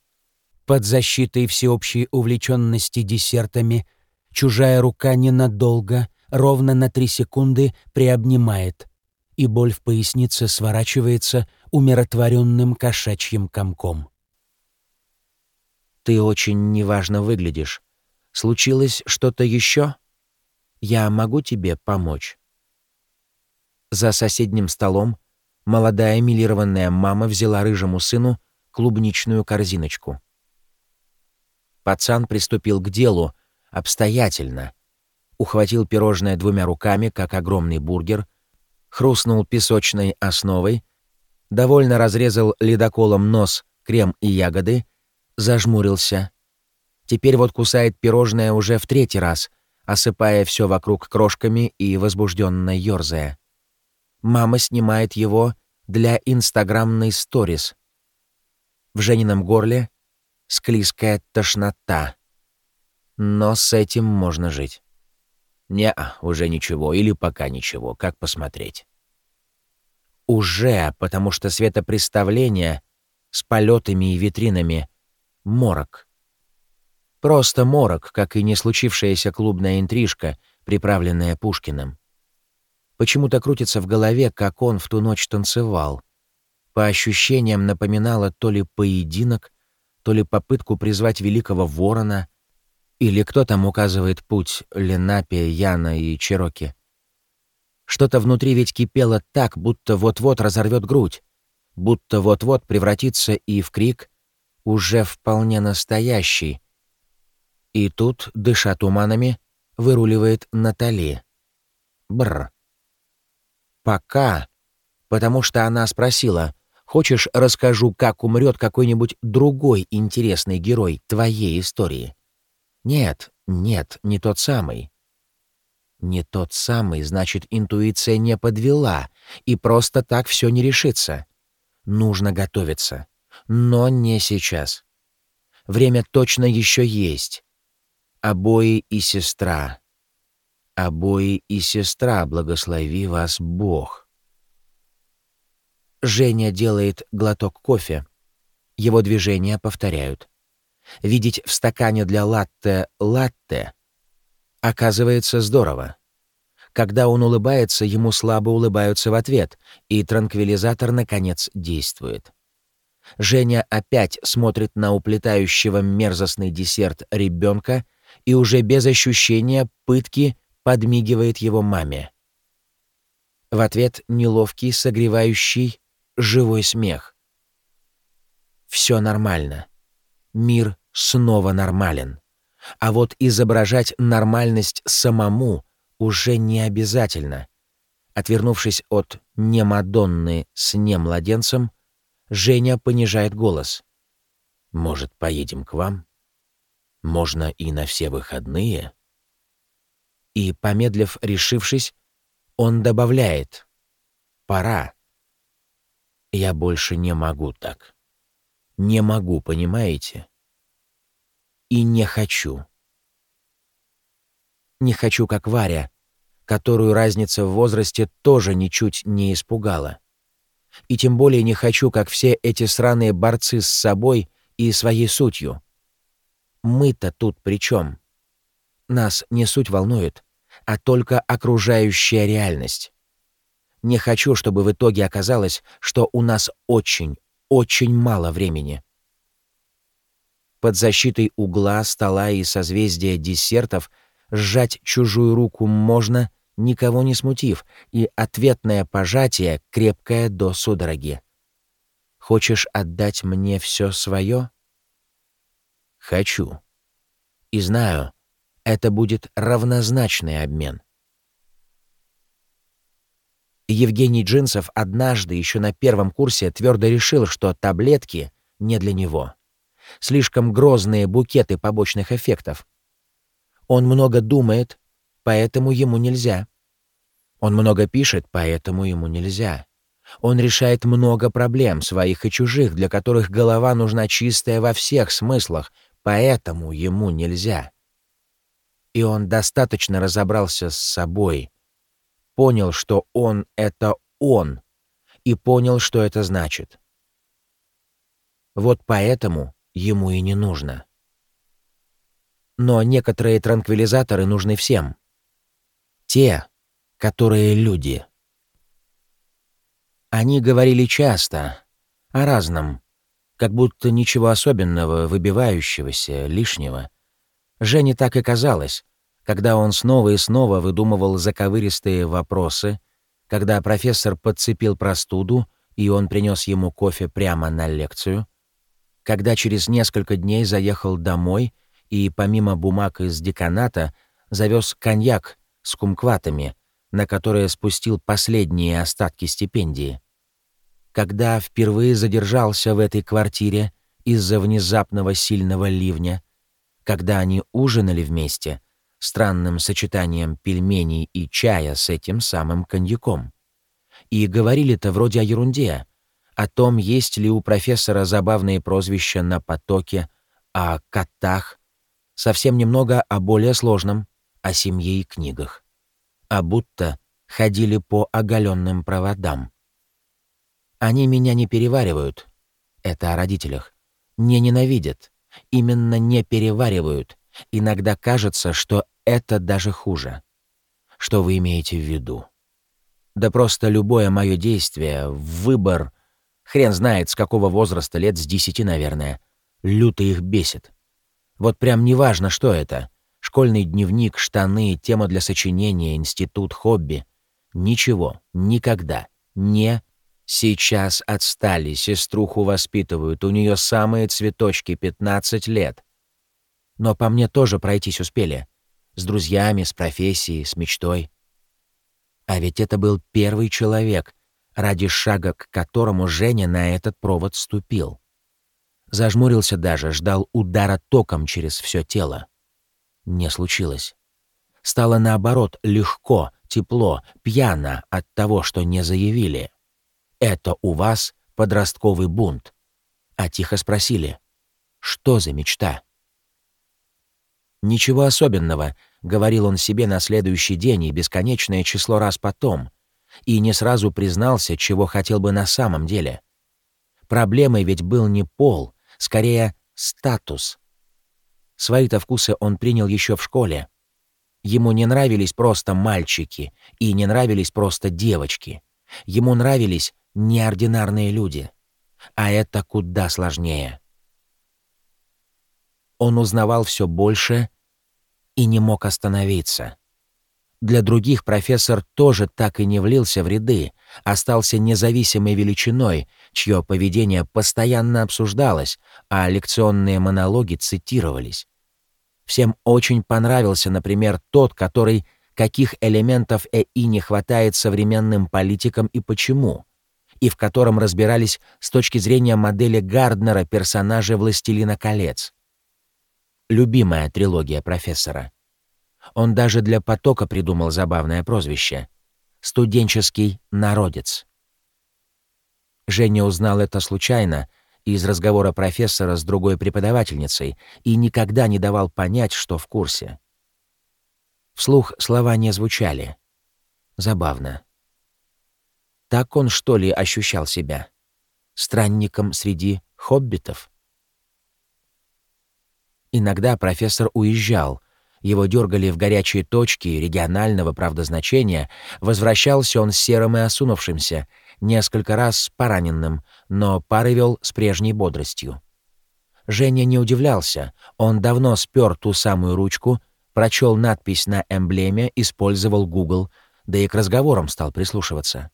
Под защитой всеобщей увлеченности десертами — Чужая рука ненадолго, ровно на три секунды приобнимает, и боль в пояснице сворачивается умиротворенным кошачьим комком. «Ты очень неважно выглядишь. Случилось что-то еще? Я могу тебе помочь?» За соседним столом молодая милированная мама взяла рыжему сыну клубничную корзиночку. пацан приступил к делу обстоятельно. Ухватил пирожное двумя руками, как огромный бургер, хрустнул песочной основой, довольно разрезал ледоколом нос, крем и ягоды, зажмурился. Теперь вот кусает пирожное уже в третий раз, осыпая все вокруг крошками и возбужденно ёрзая. Мама снимает его для инстаграмной сторис. В Женином горле склизкая тошнота. Но с этим можно жить. не уже ничего, или пока ничего, как посмотреть. Уже, потому что светопреставление с полетами и витринами — морок. Просто морок, как и не случившаяся клубная интрижка, приправленная Пушкиным. Почему-то крутится в голове, как он в ту ночь танцевал. По ощущениям напоминало то ли поединок, то ли попытку призвать великого ворона, или кто там указывает путь Ленапия, Яна и Чироки. Что-то внутри ведь кипело так, будто вот-вот разорвет грудь, будто вот-вот превратится и в крик, уже вполне настоящий. И тут, дыша туманами, выруливает Натали. Бр. Пока, потому что она спросила, Хочешь, расскажу, как умрет какой-нибудь другой интересный герой твоей истории? Нет, нет, не тот самый. Не тот самый, значит, интуиция не подвела, и просто так все не решится. Нужно готовиться. Но не сейчас. Время точно еще есть. Обои и сестра. Обои и сестра, благослови вас Бог. Женя делает глоток кофе. Его движения повторяют. Видеть в стакане для латте латте оказывается здорово. Когда он улыбается, ему слабо улыбаются в ответ, и транквилизатор, наконец, действует. Женя опять смотрит на уплетающего мерзостный десерт ребенка и уже без ощущения пытки подмигивает его маме. В ответ неловкий, согревающий живой смех. Все нормально. Мир снова нормален. А вот изображать нормальность самому уже не обязательно. Отвернувшись от немадонны с немладенцем, Женя понижает голос. «Может, поедем к вам? Можно и на все выходные?» И, помедлив, решившись, он добавляет «Пора». Я больше не могу так. Не могу, понимаете? И не хочу. Не хочу, как Варя, которую разница в возрасте тоже ничуть не испугала. И тем более не хочу, как все эти сраные борцы с собой и своей сутью. Мы-то тут при чем? Нас не суть волнует, а только окружающая реальность. Не хочу, чтобы в итоге оказалось, что у нас очень, очень мало времени. Под защитой угла, стола и созвездия десертов сжать чужую руку можно, никого не смутив, и ответное пожатие крепкое до судороги. Хочешь отдать мне все свое? Хочу. И знаю, это будет равнозначный обмен. Евгений Джинсов однажды еще на первом курсе твердо решил, что таблетки не для него. Слишком грозные букеты побочных эффектов. Он много думает, поэтому ему нельзя. Он много пишет, поэтому ему нельзя. Он решает много проблем, своих и чужих, для которых голова нужна чистая во всех смыслах, поэтому ему нельзя. И он достаточно разобрался с собой, понял, что он — это он, и понял, что это значит. Вот поэтому ему и не нужно. Но некоторые транквилизаторы нужны всем. Те, которые люди. Они говорили часто, о разном, как будто ничего особенного, выбивающегося, лишнего. Жене так и казалось, когда он снова и снова выдумывал заковыристые вопросы, когда профессор подцепил простуду, и он принес ему кофе прямо на лекцию, когда через несколько дней заехал домой и помимо бумаг из деканата завез коньяк с кумкватами, на которые спустил последние остатки стипендии. Когда впервые задержался в этой квартире из-за внезапного сильного ливня, когда они ужинали вместе, странным сочетанием пельменей и чая с этим самым коньяком. И говорили-то вроде о ерунде, о том, есть ли у профессора забавные прозвища на потоке, о котах, совсем немного о более сложном, о семье и книгах. А будто ходили по оголенным проводам. Они меня не переваривают. Это о родителях. Не ненавидят. Именно не переваривают. Иногда кажется, что это даже хуже. Что вы имеете в виду? Да просто любое мое действие, выбор, хрен знает с какого возраста, лет с десяти, наверное, люто их бесит. Вот прям неважно, что это. Школьный дневник, штаны, тема для сочинения, институт, хобби. Ничего, никогда, не Сейчас отстали, сеструху воспитывают, у нее самые цветочки, 15 лет. Но по мне тоже пройтись успели. С друзьями, с профессией, с мечтой. А ведь это был первый человек, ради шага к которому Женя на этот провод ступил. Зажмурился даже, ждал удара током через все тело. Не случилось. Стало наоборот легко, тепло, пьяно от того, что не заявили. «Это у вас подростковый бунт». А тихо спросили, «Что за мечта?» «Ничего особенного», — говорил он себе на следующий день и бесконечное число раз потом, и не сразу признался, чего хотел бы на самом деле. Проблемой ведь был не пол, скорее статус. Свои-то вкусы он принял еще в школе. Ему не нравились просто мальчики и не нравились просто девочки. Ему нравились неординарные люди. А это куда сложнее. Он узнавал все больше и не мог остановиться. Для других профессор тоже так и не влился в ряды, остался независимой величиной, чье поведение постоянно обсуждалось, а лекционные монологи цитировались. Всем очень понравился, например, тот, который каких элементов ЭИ не хватает современным политикам и почему и в котором разбирались с точки зрения модели Гарднера персонажа «Властелина колец». Любимая трилогия профессора. Он даже для потока придумал забавное прозвище — «Студенческий народец». Женя узнал это случайно из разговора профессора с другой преподавательницей и никогда не давал понять, что в курсе. Вслух слова не звучали. Забавно. Так он, что ли, ощущал себя? Странником среди хоббитов? Иногда профессор уезжал, его дергали в горячие точки регионального, правда, значения, возвращался он серым и осунувшимся, несколько раз пораненным, но пары вел с прежней бодростью. Женя не удивлялся, он давно спер ту самую ручку, прочел надпись на эмблеме, использовал Google, да и к разговорам стал прислушиваться.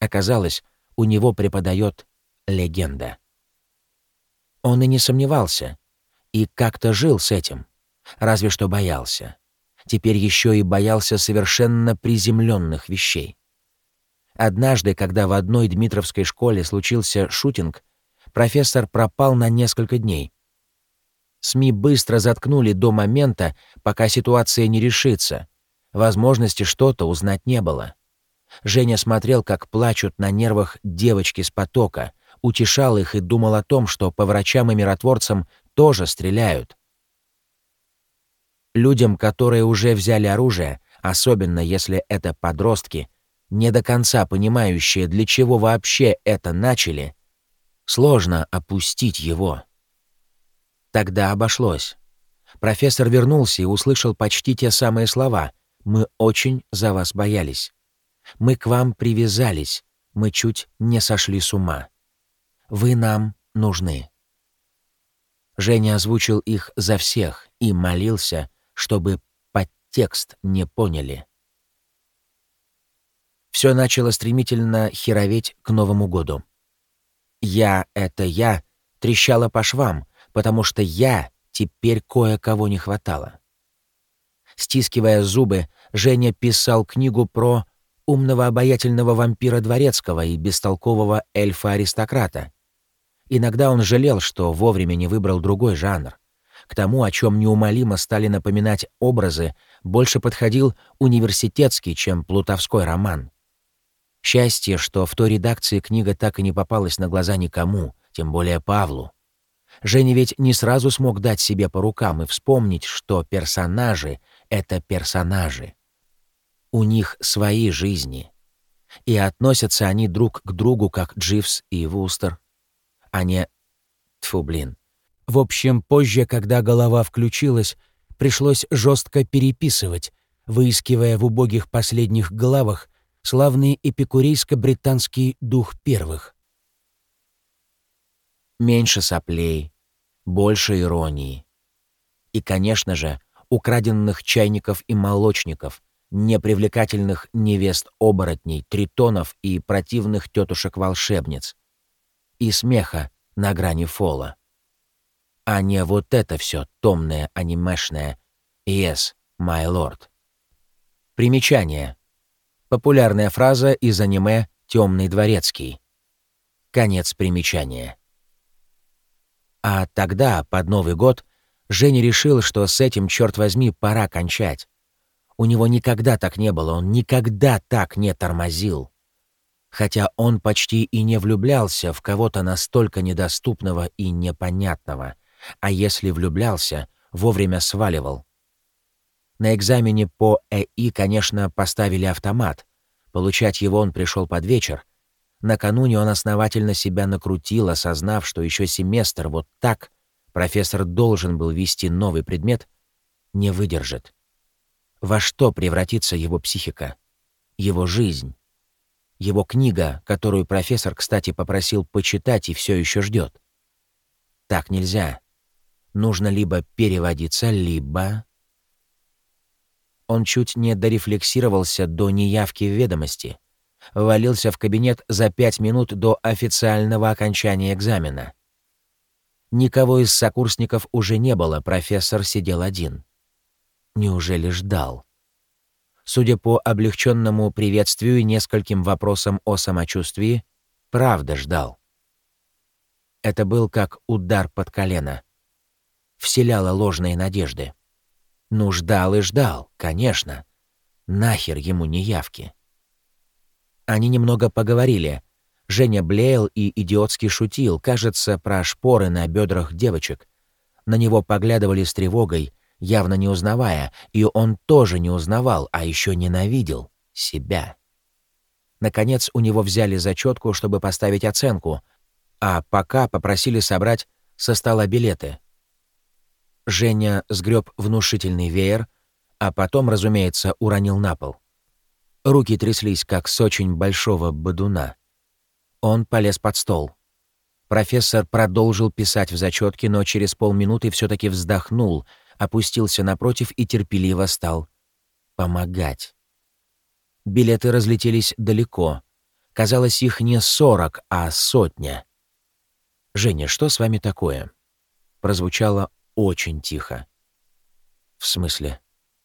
Оказалось, у него преподает легенда. Он и не сомневался, и как-то жил с этим, разве что боялся. Теперь еще и боялся совершенно приземленных вещей. Однажды, когда в одной Дмитровской школе случился шутинг, профессор пропал на несколько дней. СМИ быстро заткнули до момента, пока ситуация не решится. Возможности что-то узнать не было. Женя смотрел, как плачут на нервах девочки с потока, утешал их и думал о том, что по врачам и миротворцам тоже стреляют. Людям, которые уже взяли оружие, особенно если это подростки, не до конца понимающие, для чего вообще это начали, сложно опустить его. Тогда обошлось. Профессор вернулся и услышал почти те самые слова «Мы очень за вас боялись». Мы к вам привязались, мы чуть не сошли с ума. Вы нам нужны». Женя озвучил их за всех и молился, чтобы подтекст не поняли. Все начало стремительно хероветь к Новому году. «Я — это я» трещала по швам, потому что «я» теперь кое-кого не хватало. Стискивая зубы, Женя писал книгу про умного обаятельного вампира Дворецкого и бестолкового эльфа-аристократа. Иногда он жалел, что вовремя не выбрал другой жанр. К тому, о чем неумолимо стали напоминать образы, больше подходил университетский, чем плутовской роман. Счастье, что в той редакции книга так и не попалась на глаза никому, тем более Павлу. Женя ведь не сразу смог дать себе по рукам и вспомнить, что персонажи — это персонажи. У них свои жизни. И относятся они друг к другу, как Дживс и Вустер, а не... Тфу, блин. В общем, позже, когда голова включилась, пришлось жестко переписывать, выискивая в убогих последних главах славный эпикурейско-британский дух первых. Меньше соплей, больше иронии. И, конечно же, украденных чайников и молочников, непривлекательных невест-оборотней, тритонов и противных тетушек-волшебниц. И смеха на грани фола а не вот это все томное анимешное «Yes, my lord». Примечание. Популярная фраза из аниме «Темный дворецкий». Конец примечания. А тогда, под Новый год, Женя решил, что с этим, черт возьми, пора кончать. У него никогда так не было, он никогда так не тормозил. Хотя он почти и не влюблялся в кого-то настолько недоступного и непонятного — а если влюблялся, вовремя сваливал. На экзамене по ЭИ, конечно, поставили автомат. Получать его он пришел под вечер. Накануне он основательно себя накрутил, осознав, что еще семестр вот так профессор должен был вести новый предмет, не выдержит. Во что превратится его психика? Его жизнь? Его книга, которую профессор, кстати, попросил почитать и все еще ждет. Так нельзя нужно либо переводиться, либо... Он чуть не дорефлексировался до неявки в ведомости. Валился в кабинет за пять минут до официального окончания экзамена. Никого из сокурсников уже не было, профессор сидел один. Неужели ждал? Судя по облегченному приветствию и нескольким вопросам о самочувствии, правда ждал. Это был как удар под колено — вселяла ложные надежды. Ну, ждал и ждал, конечно. Нахер ему не явки. Они немного поговорили. Женя блеял и идиотски шутил, кажется, про шпоры на бедрах девочек. На него поглядывали с тревогой, явно не узнавая, и он тоже не узнавал, а еще ненавидел себя. Наконец у него взяли зачетку, чтобы поставить оценку, а пока попросили собрать со стола билеты. Женя сгреб внушительный веер, а потом, разумеется, уронил на пол. Руки тряслись, как с очень большого бодуна. Он полез под стол. Профессор продолжил писать в зачетке, но через полминуты все таки вздохнул, опустился напротив и терпеливо стал помогать. Билеты разлетелись далеко. Казалось, их не сорок, а сотня. «Женя, что с вами такое?» Прозвучало очень тихо. В смысле?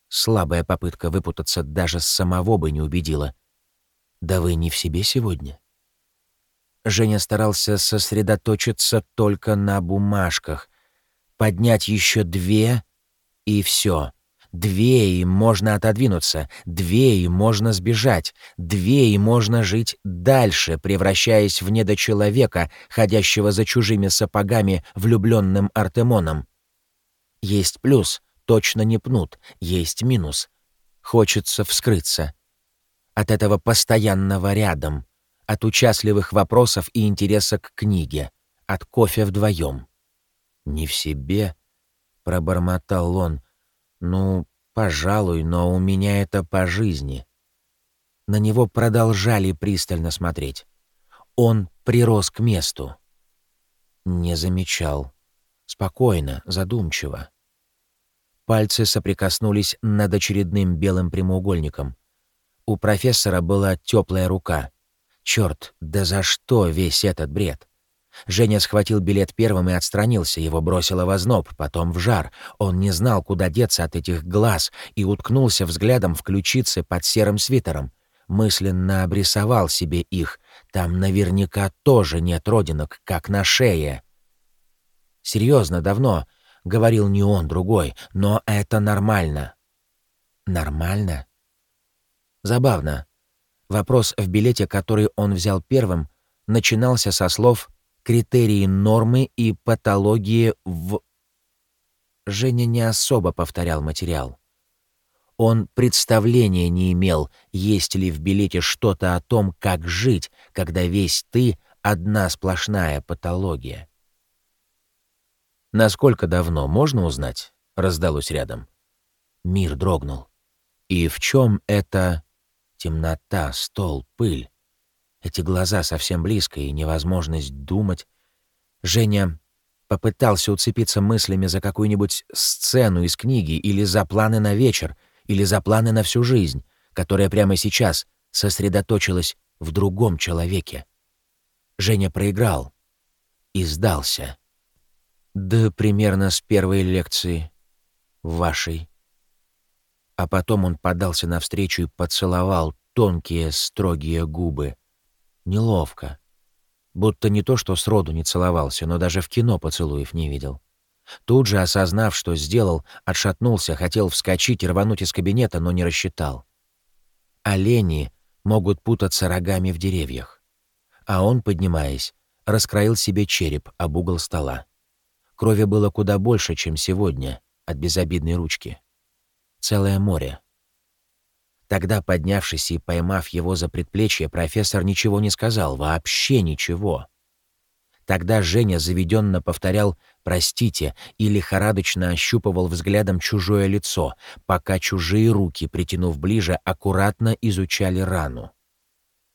Слабая попытка выпутаться даже самого бы не убедила. Да вы не в себе сегодня? Женя старался сосредоточиться только на бумажках. Поднять еще две, и все. Две, и можно отодвинуться. Две, и можно сбежать. Две, и можно жить дальше, превращаясь в недочеловека, ходящего за чужими сапогами влюбленным Артемоном. Есть плюс, точно не пнут, есть минус. Хочется вскрыться. От этого постоянного рядом, от участливых вопросов и интереса к книге, от кофе вдвоем. «Не в себе», — пробормотал он. «Ну, пожалуй, но у меня это по жизни». На него продолжали пристально смотреть. Он прирос к месту. Не замечал. Спокойно, задумчиво. Пальцы соприкоснулись над очередным белым прямоугольником. У профессора была теплая рука. Черт, да за что весь этот бред? Женя схватил билет первым и отстранился, его бросило в озноб, потом в жар. Он не знал, куда деться от этих глаз, и уткнулся взглядом в ключицы под серым свитером. Мысленно обрисовал себе их. Там наверняка тоже нет родинок, как на шее. Серьезно, давно. Говорил не он, другой. Но это нормально. Нормально? Забавно. Вопрос в билете, который он взял первым, начинался со слов «критерии нормы и патологии в...» Женя не особо повторял материал. Он представления не имел, есть ли в билете что-то о том, как жить, когда весь ты — одна сплошная патология. «Насколько давно, можно узнать?» — раздалось рядом. Мир дрогнул. «И в чем это...» Темнота, стол, пыль. Эти глаза совсем близко и невозможность думать. Женя попытался уцепиться мыслями за какую-нибудь сцену из книги или за планы на вечер, или за планы на всю жизнь, которая прямо сейчас сосредоточилась в другом человеке. Женя проиграл и сдался. Да примерно с первой лекции вашей. А потом он подался навстречу и поцеловал тонкие, строгие губы. Неловко. Будто не то, что сроду не целовался, но даже в кино поцелуев не видел. Тут же, осознав, что сделал, отшатнулся, хотел вскочить и рвануть из кабинета, но не рассчитал. Олени могут путаться рогами в деревьях. А он, поднимаясь, раскроил себе череп об угол стола. Крови было куда больше, чем сегодня, от безобидной ручки целое море. Тогда, поднявшись и поймав его за предплечье, профессор ничего не сказал, вообще ничего. Тогда Женя заведенно повторял «простите» и лихорадочно ощупывал взглядом чужое лицо, пока чужие руки, притянув ближе, аккуратно изучали рану.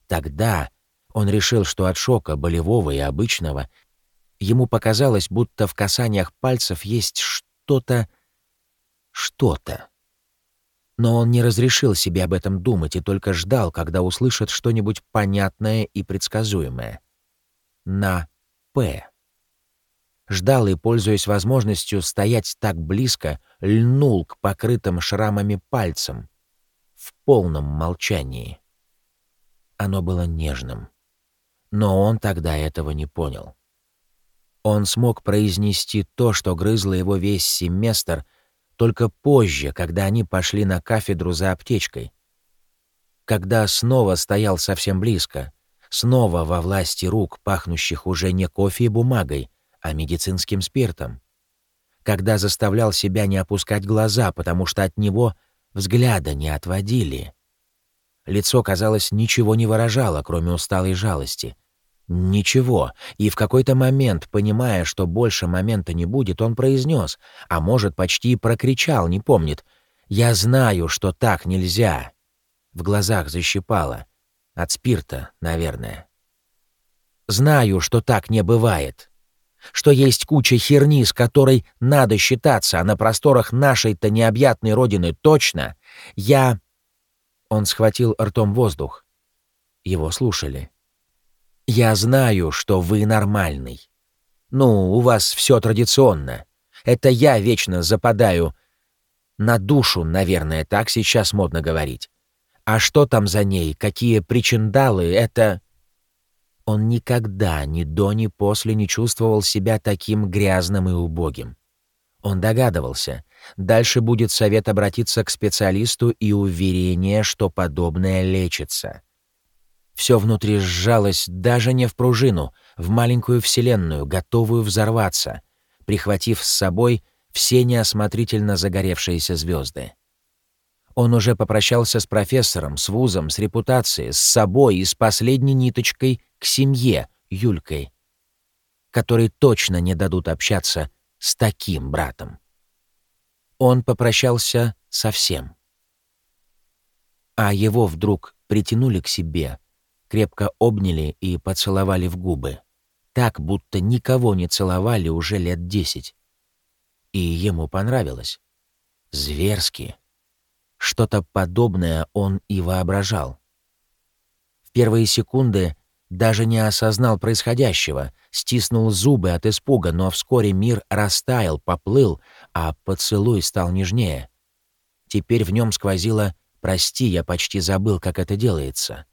Тогда он решил, что от шока, болевого и обычного, ему показалось, будто в касаниях пальцев есть что-то... что-то. Но он не разрешил себе об этом думать и только ждал, когда услышит что-нибудь понятное и предсказуемое. На «П». Ждал и, пользуясь возможностью стоять так близко, льнул к покрытым шрамами пальцам. В полном молчании. Оно было нежным. Но он тогда этого не понял. Он смог произнести то, что грызло его весь семестр, только позже, когда они пошли на кафедру за аптечкой. Когда снова стоял совсем близко, снова во власти рук, пахнущих уже не кофе и бумагой, а медицинским спиртом. Когда заставлял себя не опускать глаза, потому что от него взгляда не отводили. Лицо, казалось, ничего не выражало, кроме усталой жалости — Ничего. И в какой-то момент, понимая, что больше момента не будет, он произнес, а может, почти прокричал, не помнит. «Я знаю, что так нельзя». В глазах защипало. От спирта, наверное. «Знаю, что так не бывает. Что есть куча херни, с которой надо считаться, а на просторах нашей-то необъятной родины точно. Я...» Он схватил ртом воздух. Его слушали. Я знаю, что вы нормальный. Ну, у вас все традиционно. Это я вечно западаю на душу, наверное, так сейчас модно говорить. А что там за ней, какие причиндалы, это... Он никогда ни до, ни после не чувствовал себя таким грязным и убогим. Он догадывался, дальше будет совет обратиться к специалисту и уверение, что подобное лечится. Все внутри сжалось даже не в пружину, в маленькую вселенную, готовую взорваться, прихватив с собой все неосмотрительно загоревшиеся звезды. Он уже попрощался с профессором, с вузом, с репутацией, с собой и с последней ниточкой к семье, Юлькой, которые точно не дадут общаться с таким братом. Он попрощался совсем. А его вдруг притянули к себе — крепко обняли и поцеловали в губы. Так, будто никого не целовали уже лет десять. И ему понравилось. Зверски. Что-то подобное он и воображал. В первые секунды даже не осознал происходящего, стиснул зубы от испуга, но вскоре мир растаял, поплыл, а поцелуй стал нежнее. Теперь в нем сквозило «Прости, я почти забыл, как это делается».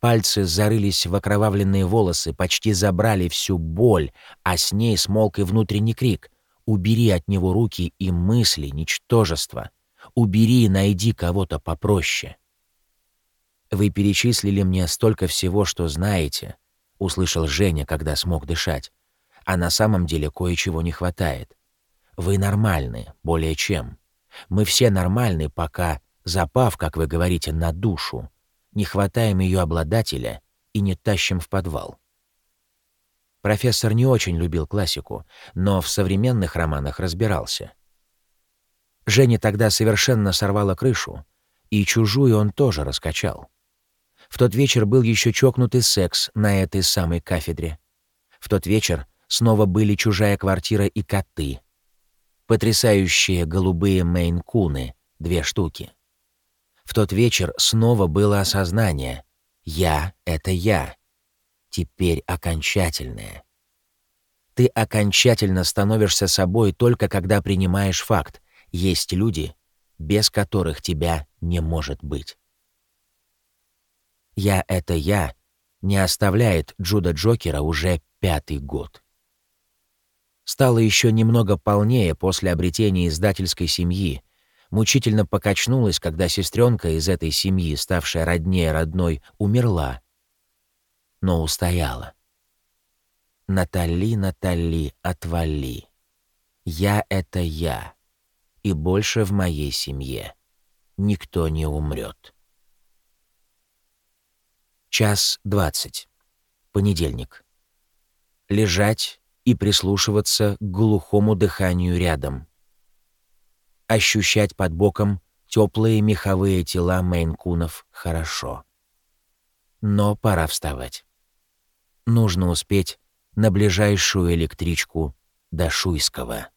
Пальцы зарылись в окровавленные волосы, почти забрали всю боль, а с ней смолк и внутренний крик «Убери от него руки и мысли, ничтожество! Убери и найди кого-то попроще!» «Вы перечислили мне столько всего, что знаете», — услышал Женя, когда смог дышать. «А на самом деле кое-чего не хватает. Вы нормальны, более чем. Мы все нормальны, пока, запав, как вы говорите, на душу, не хватаем ее обладателя и не тащим в подвал». Профессор не очень любил классику, но в современных романах разбирался. Женя тогда совершенно сорвала крышу, и чужую он тоже раскачал. В тот вечер был еще чокнутый секс на этой самой кафедре. В тот вечер снова были чужая квартира и коты. Потрясающие голубые мейн-куны, две штуки. В тот вечер снова было осознание. «Я — это я». Теперь окончательное. Ты окончательно становишься собой только когда принимаешь факт. Есть люди, без которых тебя не может быть. «Я — это я» не оставляет Джуда Джокера уже пятый год. Стало еще немного полнее после обретения издательской семьи, мучительно покачнулась, когда сестренка из этой семьи, ставшая роднее родной, умерла, но устояла. «Натали, Натали, отвали. Я — это я, и больше в моей семье никто не умрет. Час двадцать. Понедельник. Лежать и прислушиваться к глухому дыханию рядом. Ощущать под боком теплые меховые тела мейнкунов хорошо. Но пора вставать. Нужно успеть на ближайшую электричку до Шуйского.